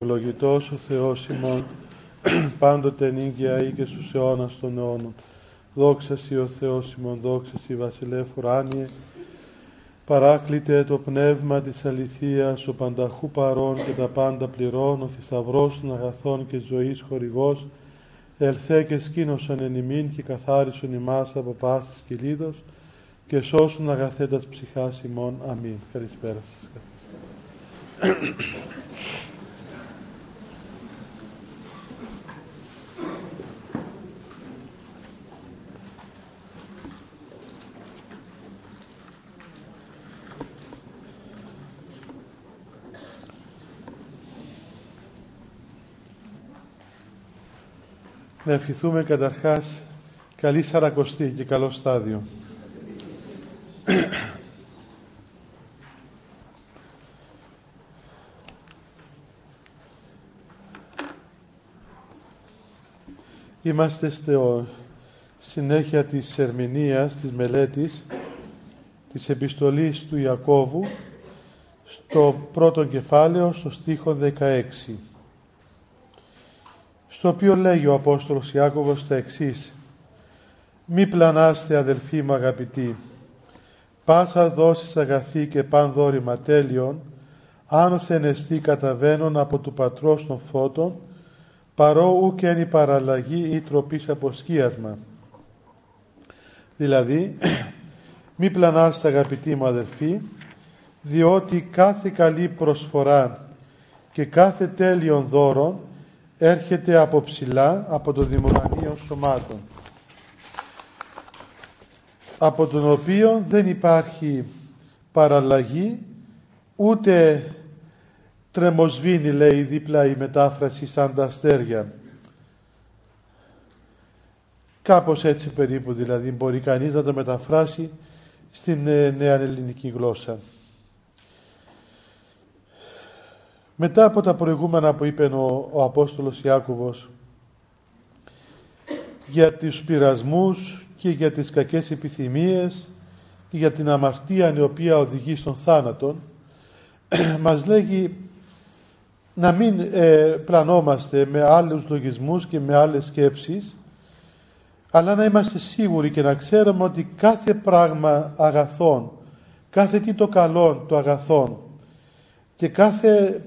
Ευλογητός ο Θεός ημών, πάντοτε νύγκαια ή και στους αιώνας των αιώνων. Δόξα Σοι ο Θεός ημών, δόξα Σοι Βασιλεύ ουράνιε, παράκλητε το πνεύμα της αληθείας, ο πανταχού παρών και τα πάντα πληρών, ο θησαυρός των αγαθών και ζωής χορηγός, ελθέ και σκήνωσον εν ημίν και καθάρισον ημάς από πάσης κυλίδος και σώσουν αγαθέτας ψυχάς ημών. Αμήν. Καλησπέρα σας. Να ευχηθούμε καταρχάς καλή σαρακοστή και καλό στάδιο. Είμαστε στο συνέχεια της ερμηνείας, της μελέτης, της επιστολής του Ιακώβου, στο πρώτο κεφάλαιο, στο στίχο 16 στο οποίο λέγει ο Απόστολος Ιάκωβος τα εξής «Μη πλανάστε αδελφοί μου αγαπητοί, πάσα δόσεις αγαθή και παν δόρημα τέλειων, αν ενεστή καταβαίνουν από του Πατρός των Φώτων, παρό ουκ η παραλλαγή ή τροπής αποσκίασμα». Δηλαδή, μη πλανάστε αγαπητοί μου αδελφοί, διότι κάθε καλή προσφορά και κάθε τέλειον δώρον έρχεται από ψηλά, από το δημονανίο σωμάτων, από τον οποίο δεν υπάρχει παραλλαγή, ούτε τρεμοσβήνει, λέει δίπλα η μετάφραση, σαν τα αστέρια. Κάπως έτσι περίπου δηλαδή μπορεί κανείς να το μεταφράσει στην ε, νέα ελληνική γλώσσα. Μετά από τα προηγούμενα που είπε ο, ο Απόστολος Ιάκωβος για τους πειρασμούς και για τις κακές επιθυμίες και για την αμαρτία η οποία οδηγεί στον θάνατο μας λέγει να μην ε, πλανόμαστε με άλλους λογισμούς και με άλλες σκέψεις αλλά να είμαστε σίγουροι και να ξέρουμε ότι κάθε πράγμα αγαθών κάθε τι το καλό το αγαθών και κάθε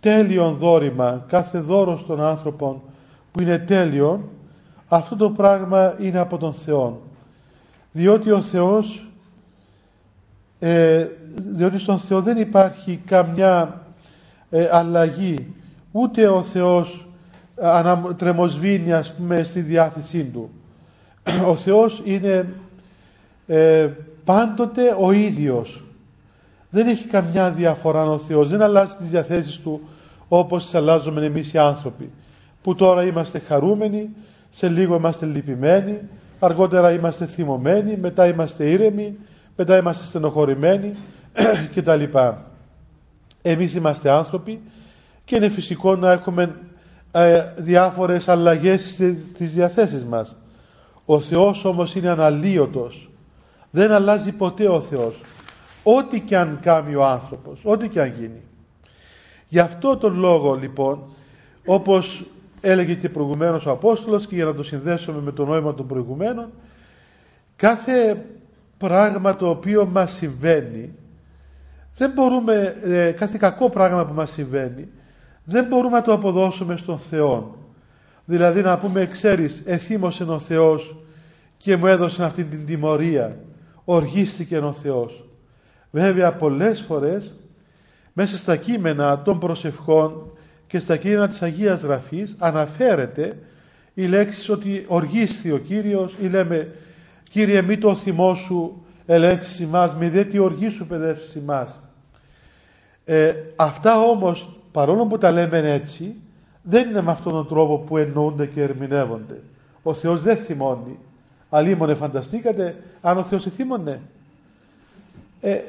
τέλειον δόρημα, κάθε δώρος των άνθρωπων που είναι τέλειον, αυτό το πράγμα είναι από τον Θεό. Διότι ο Θεός, ε, διότι στον Θεό δεν υπάρχει καμιά ε, αλλαγή, ούτε ο Θεός ε, τρεμοσβήνει ας πούμε στη διάθεσή Του. Ο Θεός είναι ε, πάντοτε ο ίδιος. Δεν έχει καμιά διαφορά ο Θεός, δεν αλλάζει τις διαθέσεις Του όπως τις αλλάζουμε εμείς οι άνθρωποι που τώρα είμαστε χαρούμενοι, σε λίγο είμαστε λυπημένοι, αργότερα είμαστε θυμωμένοι, μετά είμαστε ήρεμοι, μετά είμαστε στενοχωρημένοι κτλ. Εμείς είμαστε άνθρωποι και είναι φυσικό να έχουμε ε, διάφορες αλλαγές στις διαθέσεις μας. Ο Θεός όμως είναι αναλύωτος. Δεν αλλάζει ποτέ ο Θεός. Ό,τι και αν κάνει ο άνθρωπος, ό,τι και αν γίνει. Γι' αυτό τον λόγο λοιπόν, όπως έλεγε και προηγουμένως ο Απόστολος και για να το συνδέσουμε με το νόημα των προηγουμένων, κάθε πράγμα το οποίο μας συμβαίνει, δεν μπορούμε, ε, κάθε κακό πράγμα που μας συμβαίνει, δεν μπορούμε να το αποδώσουμε στον Θεό. Δηλαδή να πούμε, ξέρεις, εθύμωσε ο Θεός και μου έδωσε αυτή την τιμωρία. Οργίστηκε ο Θεός. Βέβαια πολλές φορές μέσα στα κείμενα των προσευχών και στα κείμενα της Αγίας Γραφής αναφέρεται η λέξη ότι οργίσθη ο Κύριος ή λέμε Κύριε μη το θυμό σου ελέγξεις ημάς, μη δε τι οργή σου παιδεύσεις ημάς. Ε, αυτά όμως παρόλο που τα λέμε έτσι δεν είναι με αυτόν τον τρόπο που εννοούνται και ερμηνεύονται. Ο Θεός δεν θυμώνει. Αλλήμωνε φανταστήκατε αν ο Θεός θύμωνε. Ε,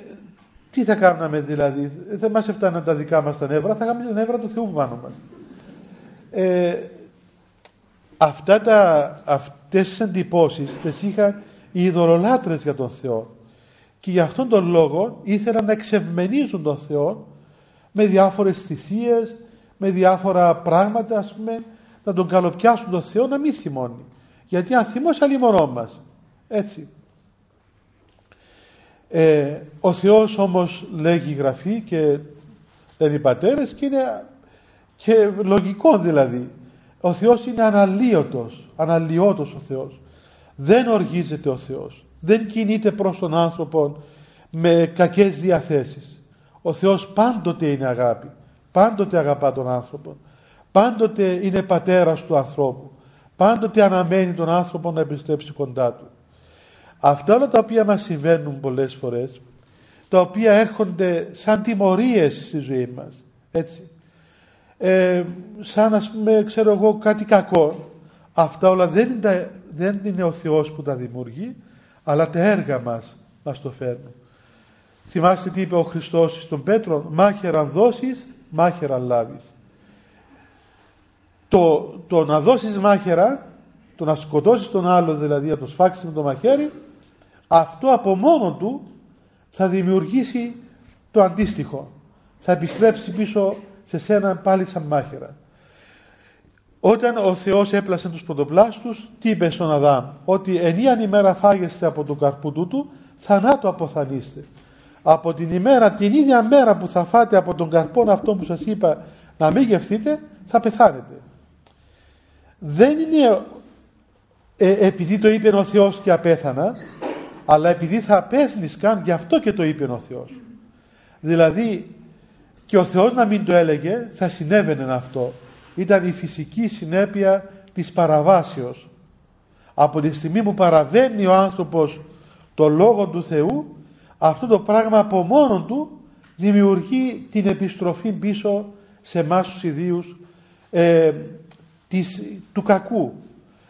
τι θα κάναμε δηλαδή, δεν μας έφταναν τα δικά μας τα νεύρα, θα είχαμε τα νεύρα του Θεού πάνω μας. Ε, αυτά τα, αυτές τις εντυπώσεις τις είχαν οι ειδωλολάτρες για τον Θεό και για αυτόν τον λόγο ήθελαν να εξευμενίζουν τον Θεό με διάφορες θυσίες, με διάφορα πράγματα, ας πούμε, να τον καλοπιάσουν τον Θεό να μην θυμώνει. Γιατί αν θυμώσει αλλημονό μας. Έτσι. Ε, ο Θεός όμως λέγει η Γραφή και λένε οι πατέρες και είναι και λογικό δηλαδή. Ο Θεός είναι αναλύωτος, αναλυώτος ο Θεός. Δεν οργίζεται ο Θεός. Δεν κινείται προς τον άνθρωπο με κακές διαθέσεις. Ο Θεός πάντοτε είναι αγάπη. Πάντοτε αγαπά τον άνθρωπο. Πάντοτε είναι πατέρας του ανθρώπου. Πάντοτε αναμένει τον άνθρωπο να επιστρέψει κοντά του. Αυτά όλα τα οποία μας συμβαίνουν πολλές φορές, τα οποία έρχονται σαν τιμωρίες στη ζωή μας, έτσι. Ε, σαν ας πούμε, ξέρω εγώ, κάτι κακό. Αυτά όλα δεν είναι, δεν είναι ο Θεός που τα δημιουργεί, αλλά τα έργα μας μας το φέρνουν. Θυμάστε τι είπε ο Χριστός στον Πέτρο, μάχεραν δώσεις, μάχεραν λάβεις. Το, το να δώσεις μάχερα, το να σκοτώσεις τον άλλο δηλαδή, να το σφάξεις με το μαχαίρι, αυτό από μόνο του θα δημιουργήσει το αντίστοιχο. Θα επιστρέψει πίσω σε σένα πάλι σαν μάχαιρα. Όταν ο Θεός έπλασε τους πρωτοπλάστους, τι είπε στον Αδάμ, ότι ενίαν ημέρα φάγεστε από το καρπού τούτου, θανάτου αποθανείστε. Από την ημέρα, την ίδια μέρα που θα φάτε από τον καρπόν αυτό που σας είπα να μην γευθείτε, θα πεθάνετε. Δεν είναι ε, επειδή το είπε ο Θεός και απέθανα, αλλά επειδή θα καν, γι' αυτό και το είπε ο Θεός. Δηλαδή, και ο Θεός να μην το έλεγε, θα συνέβαινε αυτό. Ήταν η φυσική συνέπεια της παραβάσεως. Από τη στιγμή που παραβαίνει ο άνθρωπος το Λόγο του Θεού, αυτό το πράγμα από μόνο του δημιουργεί την επιστροφή πίσω σε εμάς τους ιδίους ε, της, του κακού.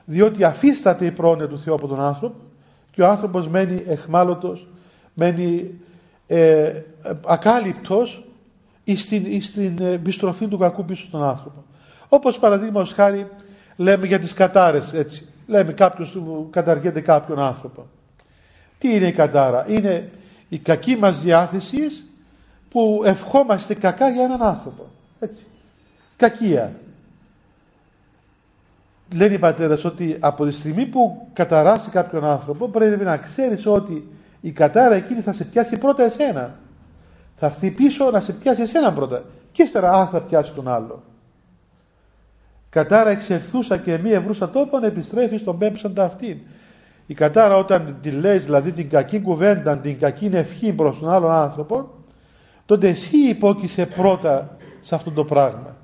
Διότι αφίσταται η πρόνοια του Θεού από τον άνθρωπο και ο άνθρωπος μένει εχμάλωτος, μένει ε, ακάλυπτος στην, στην επιστροφή του κακού πίσω στον άνθρωπο. Όπως παραδείγματος χάρη λέμε για τις κατάρες έτσι. Λέμε κάποιος καταργείται κάποιον άνθρωπο. Τι είναι η κατάρα; Είναι η κακή μας διάθεση που ευχόμαστε κακά για έναν άνθρωπο. Έτσι. Κακία λένε οι πατέρες ότι από τη στιγμή που καταράσει κάποιον άνθρωπο πρέπει να ξέρεις ότι η κατάρα εκείνη θα σε πιάσει πρώτα εσένα. Θα έρθει πίσω να σε πιάσει εσένα πρώτα και ύστερα θα πιάσει τον άλλο. Κατάρα εξερθούσα και μη ευρούσα τόπον επιστρέφει στον πέμψαντα αυτήν. Η κατάρα όταν τη λες δηλαδή την κακή κουβέντα, την κακή ευχή προς τον άλλον άνθρωπο τότε εσύ υπόκεισε πρώτα σε αυτό το πράγμα.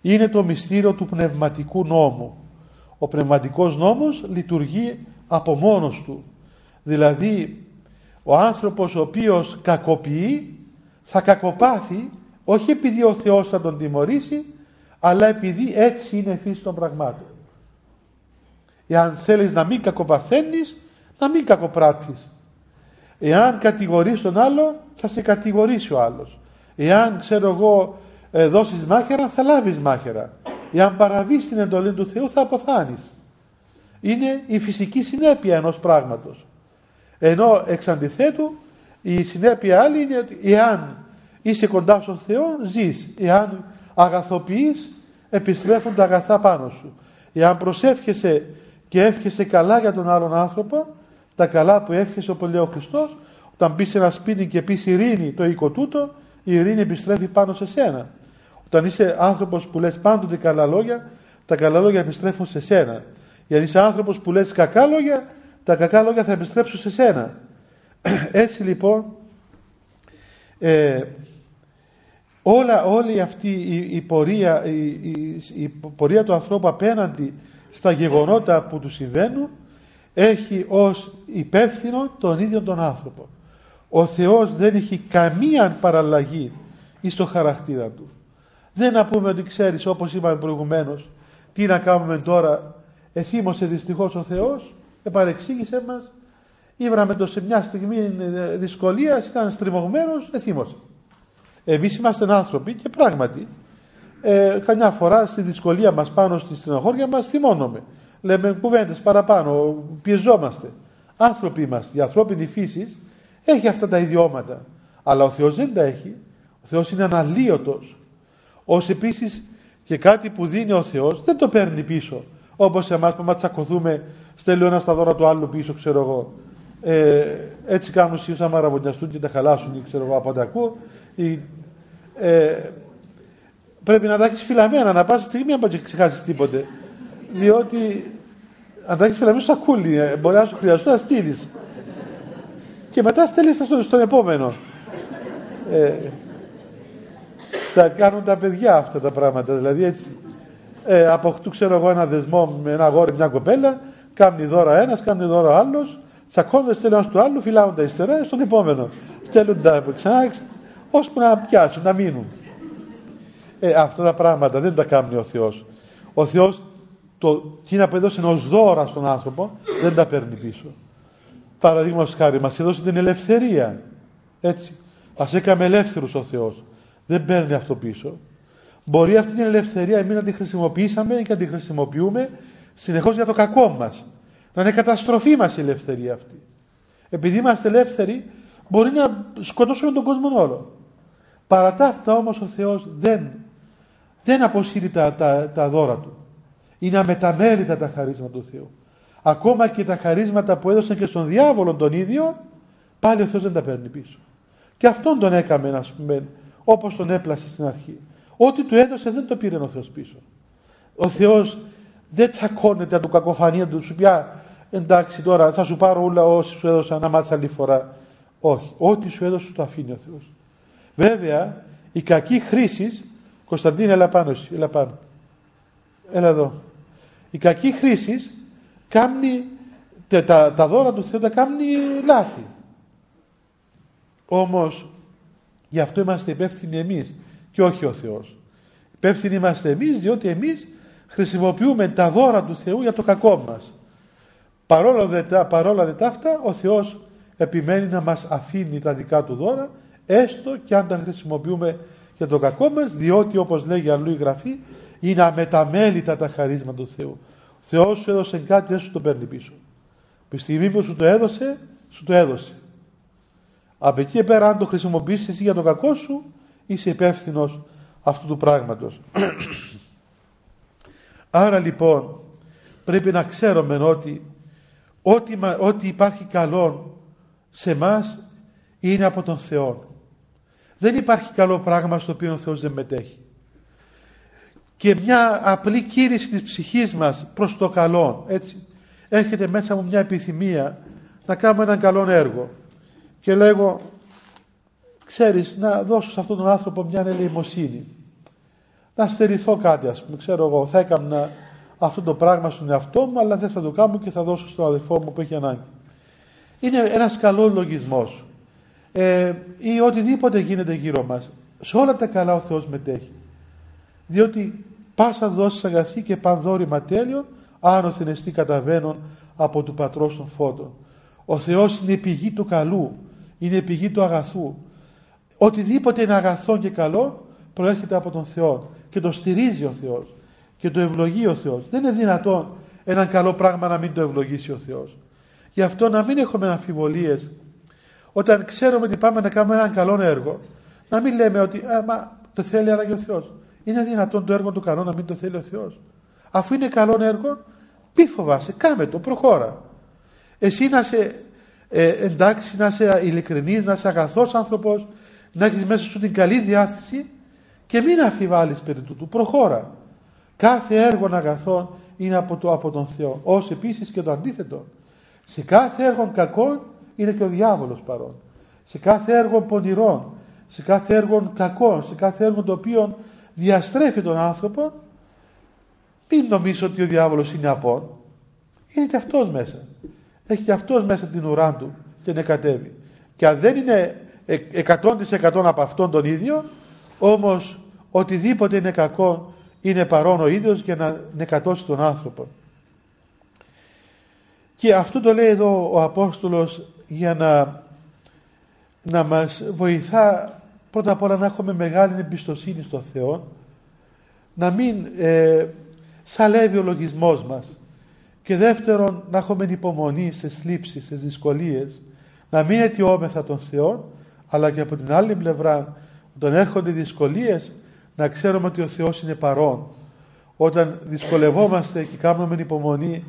Είναι το μυστήριο του πνευματικού νόμου ο πνευματικός νόμος λειτουργεί από μόνος του. Δηλαδή ο άνθρωπος ο οποίος κακοποιεί θα κακοπάθει όχι επειδή ο Θεός θα τον τιμωρήσει αλλά επειδή έτσι είναι φύση των πραγμάτων. Εάν θέλεις να μην κακοπαθαίνεις να μην κακοπράττεις. Εάν κατηγορείς τον άλλο θα σε κατηγορήσει ο άλλος. Εάν ξέρω εγώ ε, δώσεις μάχαιρα θα λάβεις μάχαιρα. Εάν παραβείς την εντολή του Θεού θα αποθάνεις. Είναι η φυσική συνέπεια ενός πράγματος. Ενώ εξ αντιθέτου η συνέπεια άλλη είναι ότι εάν είσαι κοντά στον Θεό ζεις. Εάν αγαθοποιείς επιστρέφουν τα αγαθά πάνω σου. Εάν προσεύχεσαι και εύχεσαι καλά για τον άλλον άνθρωπο τα καλά που εύχεσαι ο λέει ο Χριστός όταν μπει σε ένα σπίτι και πεις ειρήνη το οίκο τούτο η ειρήνη επιστρέφει πάνω σε σένα. Όταν είσαι άνθρωπος που λες πάντοτε καλά λόγια, τα καλά λόγια επιστρέφουν σε σένα. Γιατί είσαι άνθρωπος που λες κακά λόγια, τα κακά λόγια θα επιστρέψουν σε σένα. Έτσι λοιπόν, ε, όλα, όλη αυτή η, πορεία, η, η, πορεία του ανθρώπου απέναντι στα γεγονότα που του συμβαίνουν έχει ως υπεύθυνο τον ίδιο τον άνθρωπο. Ο Θεός δεν έχει καμία παραλλαγή στο χαρακτήρα του. Δεν να πούμε ότι ξέρεις όπως είπαμε προηγουμένως τι να κάνουμε τώρα. Εθύμωσε δυστυχώς ο Θεός επαρεξήγησε μας. Ήβραμε το σε μια στιγμή δυσκολίας ήταν στριμωγμένος εθύμωσε. Εμείς είμαστε άνθρωποι και πράγματι ε, καμιά φορά στη δυσκολία μας πάνω στη στενοχώρια μας θυμώνουμε λέμε κουβέντες παραπάνω πιεζόμαστε. Άνθρωποι είμαστε η ανθρώπινη φύση έχει αυτά τα ιδιώματα. Αλλά ο Θεός δεν τα έχει. Ο Θεός είναι αναλύωτος ως επίσης και κάτι που δίνει ο Θεός δεν το παίρνει πίσω όπως εμάς που τσακωθούμε στέλνει ένας στα δώρα του άλλου πίσω ξέρω εγώ. Ε, έτσι κάνουν σήμερα να μαραβωνιαστούν και τα χαλάσουν ξέρω εγώ από ό,τι ακούω. Ε, πρέπει να τα έχεις φυλαμένα να πας στιγμή να μην ξεχάσεις τίποτε. Διότι αν τα έχεις φυλαμένα στο σακούλι ε, μπορεί να σου χρειαστούν να στείλει. και μετά στέλνεις στον, στον επόμενο. Ε, τα κάνουν τα παιδιά αυτά τα πράγματα δηλαδή έτσι. Ε, αποκτούν ξέρω εγώ ένα δεσμό με ένα αγόρι μια κοπέλα κάνει δώρα ένας, κάνει δώρα άλλος τσακώνονται στέλνουν του άλλου φυλάουν τα υστερά στον επόμενο. Στέλνουν τα ξανά ώσπου να πιάσουν, να μείνουν. Ε, αυτά τα πράγματα δεν τα κάνει ο Θεός. Ο Θεός το εκείνα που έδωσε ω δώρα στον άνθρωπο δεν τα παίρνει πίσω. Παραδείγματος χάρη μας έδωσε την ελευθερία έτσι. Μας έκανε ελεύθερους ο Θεός δεν παίρνει αυτό πίσω. Μπορεί αυτή την ελευθερία εμείς να τη χρησιμοποιήσαμε και να τη χρησιμοποιούμε συνεχώς για το κακό μας. Να είναι καταστροφή μας η ελευθερία αυτή. Επειδή είμαστε ελεύθεροι μπορεί να σκοτώσουμε τον κόσμο όλο. Παρά τα αυτά όμως ο Θεός δεν, δεν αποσύρει τα, τα, τα δώρα Του. Είναι αμεταμέρητα τα χαρίσματα του Θεού. Ακόμα και τα χαρίσματα που έδωσαν και στον διάβολο τον ίδιο, πάλι ο Θεός δεν τα παίρνει πίσω. Και αυτόν τον έκαμε, ας πούμε, όπως τον έπλασε στην αρχή. Ό,τι του έδωσε δεν το πήρε ο Θεός πίσω. Ο Θεός δεν τσακώνεται από το κακοφανία του, σου πει εντάξει τώρα θα σου πάρω όλα όσοι σου έδωσα να μάθεις άλλη φορά. Όχι, ό,τι σου έδωσε το αφήνει ο Θεός. Βέβαια, η κακή χρήση, Κωνσταντίνε έλα πάνω, έλα πάνω. Έλα εδώ. Η κακή χρήση κάνει τα, τα δώρα του Θεού τα κάνει λάθη. Όμως Γι' αυτό είμαστε υπεύθυνοι εμείς και όχι ο Θεός. Υπεύθυνοι είμαστε εμείς διότι εμείς χρησιμοποιούμε τα δώρα του Θεού για το κακό μας. Παρόλο δε, παρόλα δε αυτά ο Θεός επιμένει να μας αφήνει τα δικά του δώρα έστω και αν τα χρησιμοποιούμε για το κακό μας διότι όπως λέγει αλλού η Γραφή είναι αμεταμέλητα τα χαρίσματα του Θεού. Ο Θεός σου έδωσε κάτι δεν σου το παίρνει πίσω. Τη στιγμή που σου το έδωσε, σου το έδωσε. Από εκεί πέρα αν το χρησιμοποιήσεις εσύ για το κακό σου είσαι υπεύθυνος αυτού του πράγματος. Άρα λοιπόν πρέπει να ξέρουμε ότι ό,τι, ό,τι υπάρχει καλό σε μας είναι από τον Θεό. Δεν υπάρχει καλό πράγμα στο οποίο ο Θεός δεν μετέχει. Και μια απλή κήρυξη της ψυχής μας προς το καλό, έτσι, έρχεται μέσα μου μια επιθυμία να κάνουμε έναν καλό έργο και λέγω ξέρεις να δώσω σε αυτόν τον άνθρωπο μια ελεημοσύνη. Να στερηθώ κάτι ας πούμε ξέρω εγώ θα έκανα αυτό το πράγμα στον εαυτό μου αλλά δεν θα το κάνω και θα δώσω στον αδελφό μου που έχει ανάγκη. Είναι ένας καλός λογισμός. Ε, ή οτιδήποτε γίνεται γύρω μας σε όλα τα καλά ο Θεός μετέχει. Διότι πάσα δόση αγαθή και πανδόρημα τέλειων άνωθεν εστί καταβαίνουν από του πατρός των φώτων. Ο Θεός είναι η πηγή του καλού είναι η πηγή του αγαθού. Οτιδήποτε είναι αγαθό και καλό προέρχεται από τον Θεό και το στηρίζει ο Θεός και το ευλογεί ο Θεός. Δεν είναι δυνατόν ένα καλό πράγμα να μην το ευλογήσει ο Θεός. Γι' αυτό να μην έχουμε αμφιβολίες όταν ξέρουμε ότι πάμε να κάνουμε έναν καλό έργο να μην λέμε ότι α, μα, το θέλει αλλά και ο Θεός. Είναι δυνατόν το έργο του καλό να μην το θέλει ο Θεός. Αφού είναι καλό έργο, μη φοβάσαι, κάμε το, προχώρα. Εσύ να σε ε, εντάξει να είσαι ειλικρινής, να είσαι αγαθός άνθρωπος, να έχεις μέσα σου την καλή διάθεση και μην αφιβάλλεις περί τούτου, προχώρα. Κάθε έργο αγαθό είναι από, το, από τον Θεό, ως επίσης και το αντίθετο. Σε κάθε έργο κακό είναι και ο διάβολος παρόν. Σε κάθε έργο πονηρών, σε κάθε έργο κακό, σε κάθε έργο το οποίο διαστρέφει τον άνθρωπο, μην νομίζω ότι ο διάβολος είναι απόν. Είναι και αυτός μέσα έχει και αυτός μέσα την ουρά του και νεκατεύει. Και αν δεν είναι 100% από αυτόν τον ίδιο, όμως οτιδήποτε είναι κακό είναι παρόν ο ίδιος για να νεκατώσει τον άνθρωπο. Και αυτό το λέει εδώ ο Απόστολος για να, να μας βοηθά πρώτα απ' όλα να έχουμε μεγάλη εμπιστοσύνη στο Θεό, να μην ε, σαλεύει ο λογισμός μας, και δεύτερον, να έχουμε υπομονή σε θλίψεις, σε δυσκολίες, να μην αιτιόμεθα τον Θεό, αλλά και από την άλλη πλευρά, όταν έρχονται δυσκολίες, να ξέρουμε ότι ο Θεός είναι παρόν. Όταν δυσκολευόμαστε και κάνουμε υπομονή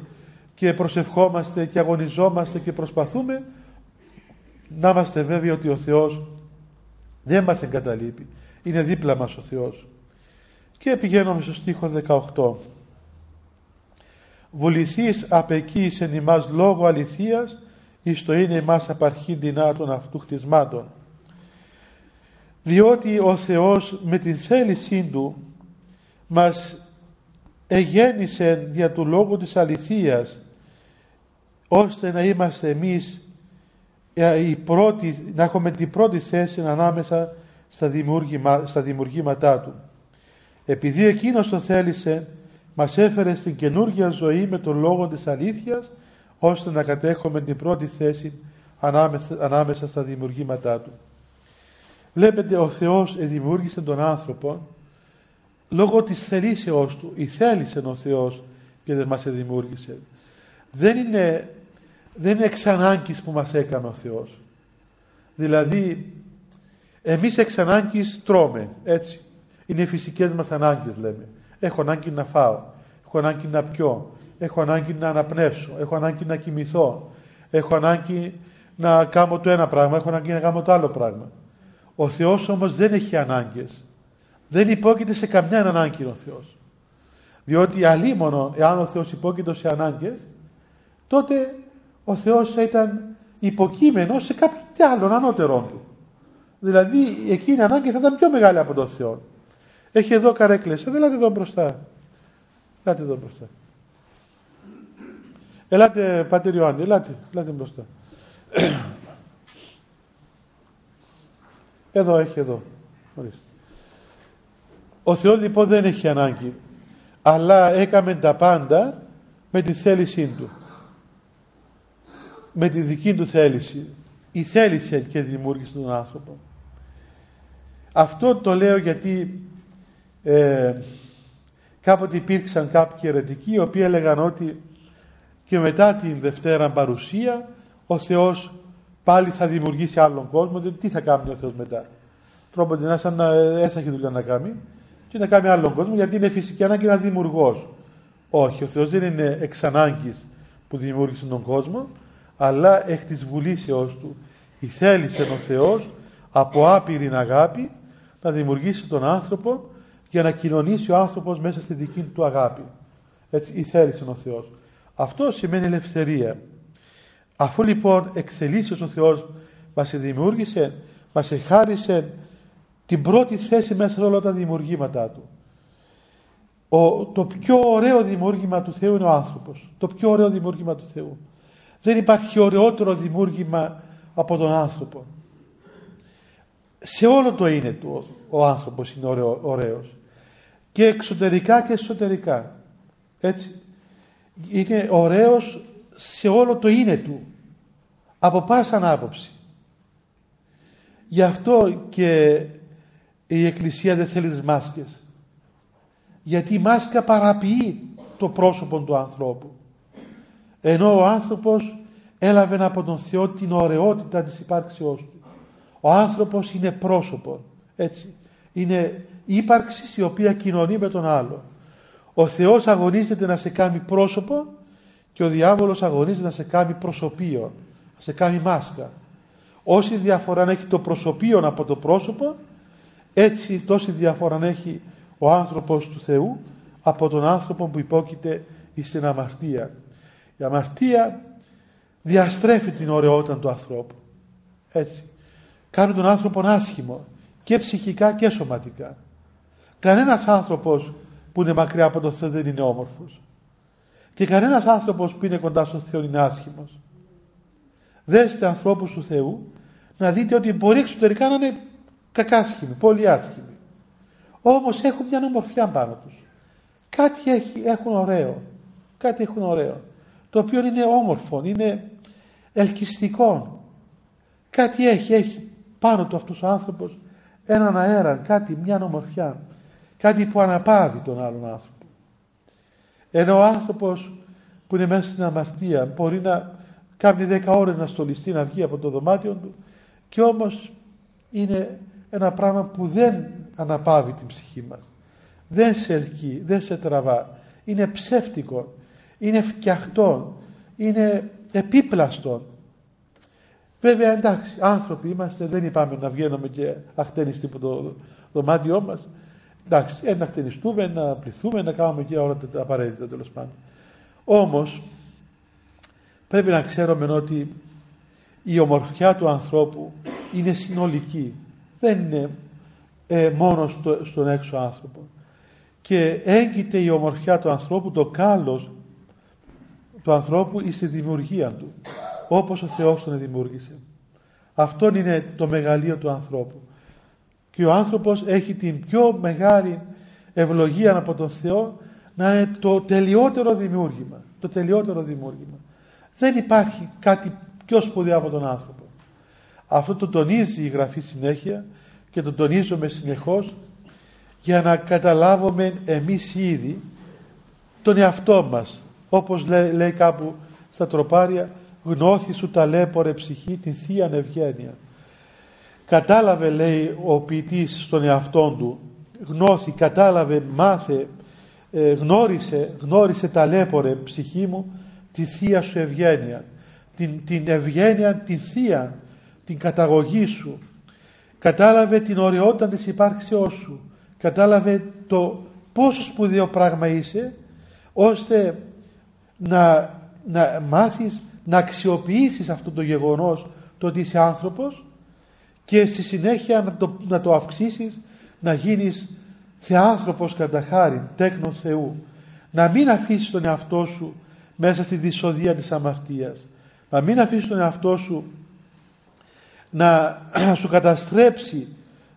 και προσευχόμαστε και αγωνιζόμαστε και προσπαθούμε να είμαστε βέβαιοι ότι ο Θεός δεν μας εγκαταλείπει. Είναι δίπλα μας ο Θεός. Και πηγαίνουμε στο στίχο 18. Βουληθείς απεκείς εν ημάς λόγω αληθείας εις το είναι εμάς απαρχήν δυνάτων αυτού χτισμάτων. Διότι ο Θεός με την θέλησή Του μας εγέννησε δια του λόγου της αληθείας ώστε να είμαστε εμείς ε, οι πρώτοι, να έχουμε την πρώτη θέση ανάμεσα στα, δημιουργήμα, στα δημιουργήματά Του. Επειδή Εκείνος το θέλησε, μας έφερε στην καινούργια ζωή με τον λόγο της αλήθειας, ώστε να κατέχουμε την πρώτη θέση ανάμεσα, ανάμεσα στα δημιουργήματά Του. Βλέπετε ο Θεός δημιούργησε τον άνθρωπο λόγω της θελήσεώς Του. Η θέλησε ο Θεός και δεν μας δημιούργησε. Δεν είναι, δεν είναι εξ ανάγκης που μας έκανε ο Θεός. Δηλαδή, εμείς εξ ανάγκης τρώμε, έτσι. Είναι οι φυσικές μας ανάγκες λέμε. Έχω ανάγκη να φάω, έχω ανάγκη να πιω, έχω ανάγκη να αναπνεύσω, έχω ανάγκη να κοιμηθώ, έχω ανάγκη να κάνω το ένα πράγμα, έχω ανάγκη να κάνω το άλλο πράγμα. Ο Θεός όμως δεν έχει ανάγκες. Δεν υπόκειται σε καμιά ανάγκη ο Θεός. Διότι αλίμονο, εάν ο Θεός υπόκειται σε ανάγκες, τότε ο Θεός θα ήταν υποκείμενο σε κάποιο άλλο ανώτερό του. Δηλαδή εκείνη η ανάγκη θα ήταν πιο μεγάλη από τον Θεό. Έχει εδώ καρέκλες. Ελάτε εδώ μπροστά. Ελάτε εδώ μπροστά. Ελάτε Πατήρ Ιωάννη, ελάτε, ελάτε μπροστά. Εδώ έχει εδώ. Ο Θεός λοιπόν δεν έχει ανάγκη. Αλλά έκαμε τα πάντα με τη θέλησή Του. Με τη δική Του θέληση. Η θέληση και δημιούργησε τον άνθρωπο. Αυτό το λέω γιατί ε, κάποτε υπήρξαν κάποιοι αιρετικοί οι οποίοι έλεγαν ότι και μετά την Δευτέρα παρουσία ο Θεός πάλι θα δημιουργήσει άλλον κόσμο διότι τι θα κάνει ο Θεός μετά τρόπο να σαν να έσαχε δουλειά να κάνει και να κάνει άλλον κόσμο γιατί είναι φυσική ανάγκη να δημιουργός. όχι ο Θεός δεν είναι εξ ανάγκης που δημιούργησε τον κόσμο αλλά εκ της βουλήσεώς του η θέλησε ο Θεός από άπειρη αγάπη να δημιουργήσει τον άνθρωπο για να κοινωνήσει ο άνθρωπος μέσα στη δική του αγάπη. Έτσι, η θέληση ο Θεός. Αυτό σημαίνει ελευθερία. Αφού λοιπόν εξελίσσεται ο Θεός μας δημιούργησε, μας εχάρισε την πρώτη θέση μέσα σε όλα τα δημιουργήματά Του. Ο, το πιο ωραίο δημιούργημα του Θεού είναι ο άνθρωπος. Το πιο ωραίο δημιούργημα του Θεού. Δεν υπάρχει ωραιότερο δημιούργημα από τον άνθρωπο. Σε όλο το είναι του ο άνθρωπος είναι ωραίο, ωραίος και εξωτερικά και εσωτερικά. Έτσι. Είναι ωραίος σε όλο το είναι του. Από πάσα άποψη. Γι' αυτό και η Εκκλησία δεν θέλει τις μάσκες. Γιατί η μάσκα παραποιεί το πρόσωπο του ανθρώπου. Ενώ ο άνθρωπος έλαβε από τον Θεό την ωραιότητα της υπάρξεώς του. Ο άνθρωπος είναι πρόσωπο. Έτσι. Είναι ύπαρξης η οποία κοινωνεί με τον άλλο. Ο Θεός αγωνίζεται να σε κάνει πρόσωπο και ο διάβολος αγωνίζεται να σε κάνει προσωπείο, να σε κάνει μάσκα. Όση διαφορά έχει το προσωπείο από το πρόσωπο, έτσι τόση διαφορά έχει ο άνθρωπος του Θεού από τον άνθρωπο που υπόκειται στην αμαρτία. Η αμαρτία διαστρέφει την ωραιότητα του ανθρώπου. Έτσι. Κάνει τον άνθρωπο άσχημο και ψυχικά και σωματικά. Κανένας άνθρωπος που είναι μακριά από τον Θεό δεν είναι όμορφος. Και κανένας άνθρωπος που είναι κοντά στον Θεό είναι άσχημος. Δέστε ανθρώπους του Θεού να δείτε ότι μπορεί εξωτερικά να είναι κακάσχημοι, πολύ άσχημοι. Όμως έχουν μια ομορφιά πάνω τους. Κάτι έχει, έχουν ωραίο. Κάτι έχουν ωραίο. Το οποίο είναι όμορφο, είναι ελκυστικό. Κάτι έχει, έχει πάνω του αυτός ο άνθρωπος έναν αέρα, κάτι, μια ομορφιά. Κάτι που αναπαύει τον άλλον άνθρωπο. Ενώ ο άνθρωπος που είναι μέσα στην αμαρτία μπορεί να κάνει δέκα ώρες να στολιστεί, να βγει από το δωμάτιο του και όμως είναι ένα πράγμα που δεν αναπαύει την ψυχή μας. Δεν σε ελκύει, δεν σε τραβά. Είναι ψεύτικο, είναι φτιαχτό, είναι επίπλαστο. Βέβαια εντάξει, άνθρωποι είμαστε, δεν είπαμε να βγαίνουμε και αχτένιστοι από το δωμάτιό μας. Εντάξει, να χτενιστούμε, να πληθούμε, να κάνουμε και όλα τα απαραίτητα τέλος πάντων. Όμως, πρέπει να ξέρουμε ότι η ομορφιά του ανθρώπου είναι συνολική. Δεν είναι ε, μόνο στο, στον έξω άνθρωπο. Και έγκυται η ομορφιά του ανθρώπου, το κάλος του ανθρώπου ή στη δημιουργία του. Όπως ο Θεός τον δημιούργησε. Αυτό είναι το μεγαλείο του ανθρώπου. Και ο άνθρωπος έχει την πιο μεγάλη ευλογία από τον Θεό να είναι το τελειότερο δημιούργημα. Το τελειότερο δημιούργημα. Δεν υπάρχει κάτι πιο σπουδαίο από τον άνθρωπο. Αυτό το τονίζει η Γραφή συνέχεια και το τονίζουμε συνεχώς για να καταλάβουμε εμείς ήδη τον εαυτό μας. Όπως λέει, λέει κάπου στα τροπάρια γνώθη σου ταλέπορε ψυχή την Θεία Ευγένεια. Κατάλαβε λέει ο ποιητής στον εαυτό του γνώθη, κατάλαβε, μάθε, ε, γνώρισε, γνώρισε ταλέπορε ψυχή μου τη Θεία σου Ευγένεια. Την, την ευγένεια, την Θεία, την καταγωγή σου. Κατάλαβε την ωραιότητα της υπάρξεώς σου. Κατάλαβε το πόσο σπουδαίο πράγμα είσαι ώστε να, να μάθεις να αξιοποιήσεις αυτό το γεγονός το ότι είσαι άνθρωπος και στη συνέχεια να το, να το αυξήσεις να γίνεις θεάνθρωπος κατά χάρη, τέκνος Θεού. Να μην αφήσεις τον εαυτό σου μέσα στη δυσοδεία της αμαρτίας. Να μην αφήσεις τον εαυτό σου να σου καταστρέψει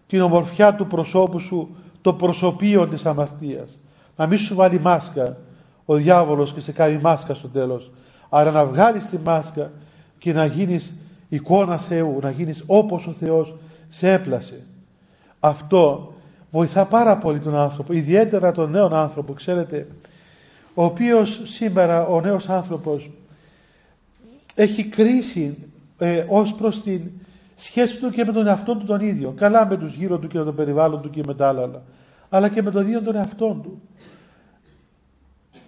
την ομορφιά του προσώπου σου το προσωπείο της αμαρτίας. Να μην σου βάλει μάσκα. Ο διάβολος και σε κάνει μάσκα στο τέλος. Άρα να βγάλεις τη μάσκα και να γίνεις εικόνα Θεού να γίνεις όπως ο Θεός σε έπλασε. Αυτό βοηθά πάρα πολύ τον άνθρωπο ιδιαίτερα τον νέο άνθρωπο ξέρετε ο οποίος σήμερα ο νέος άνθρωπος έχει κρίση ε, ως προς την σχέση του και με τον εαυτό του τον ίδιο. Καλά με τους γύρω του και με το περιβάλλον του και με τα άλλα αλλά και με τον ίδιο τον εαυτό του.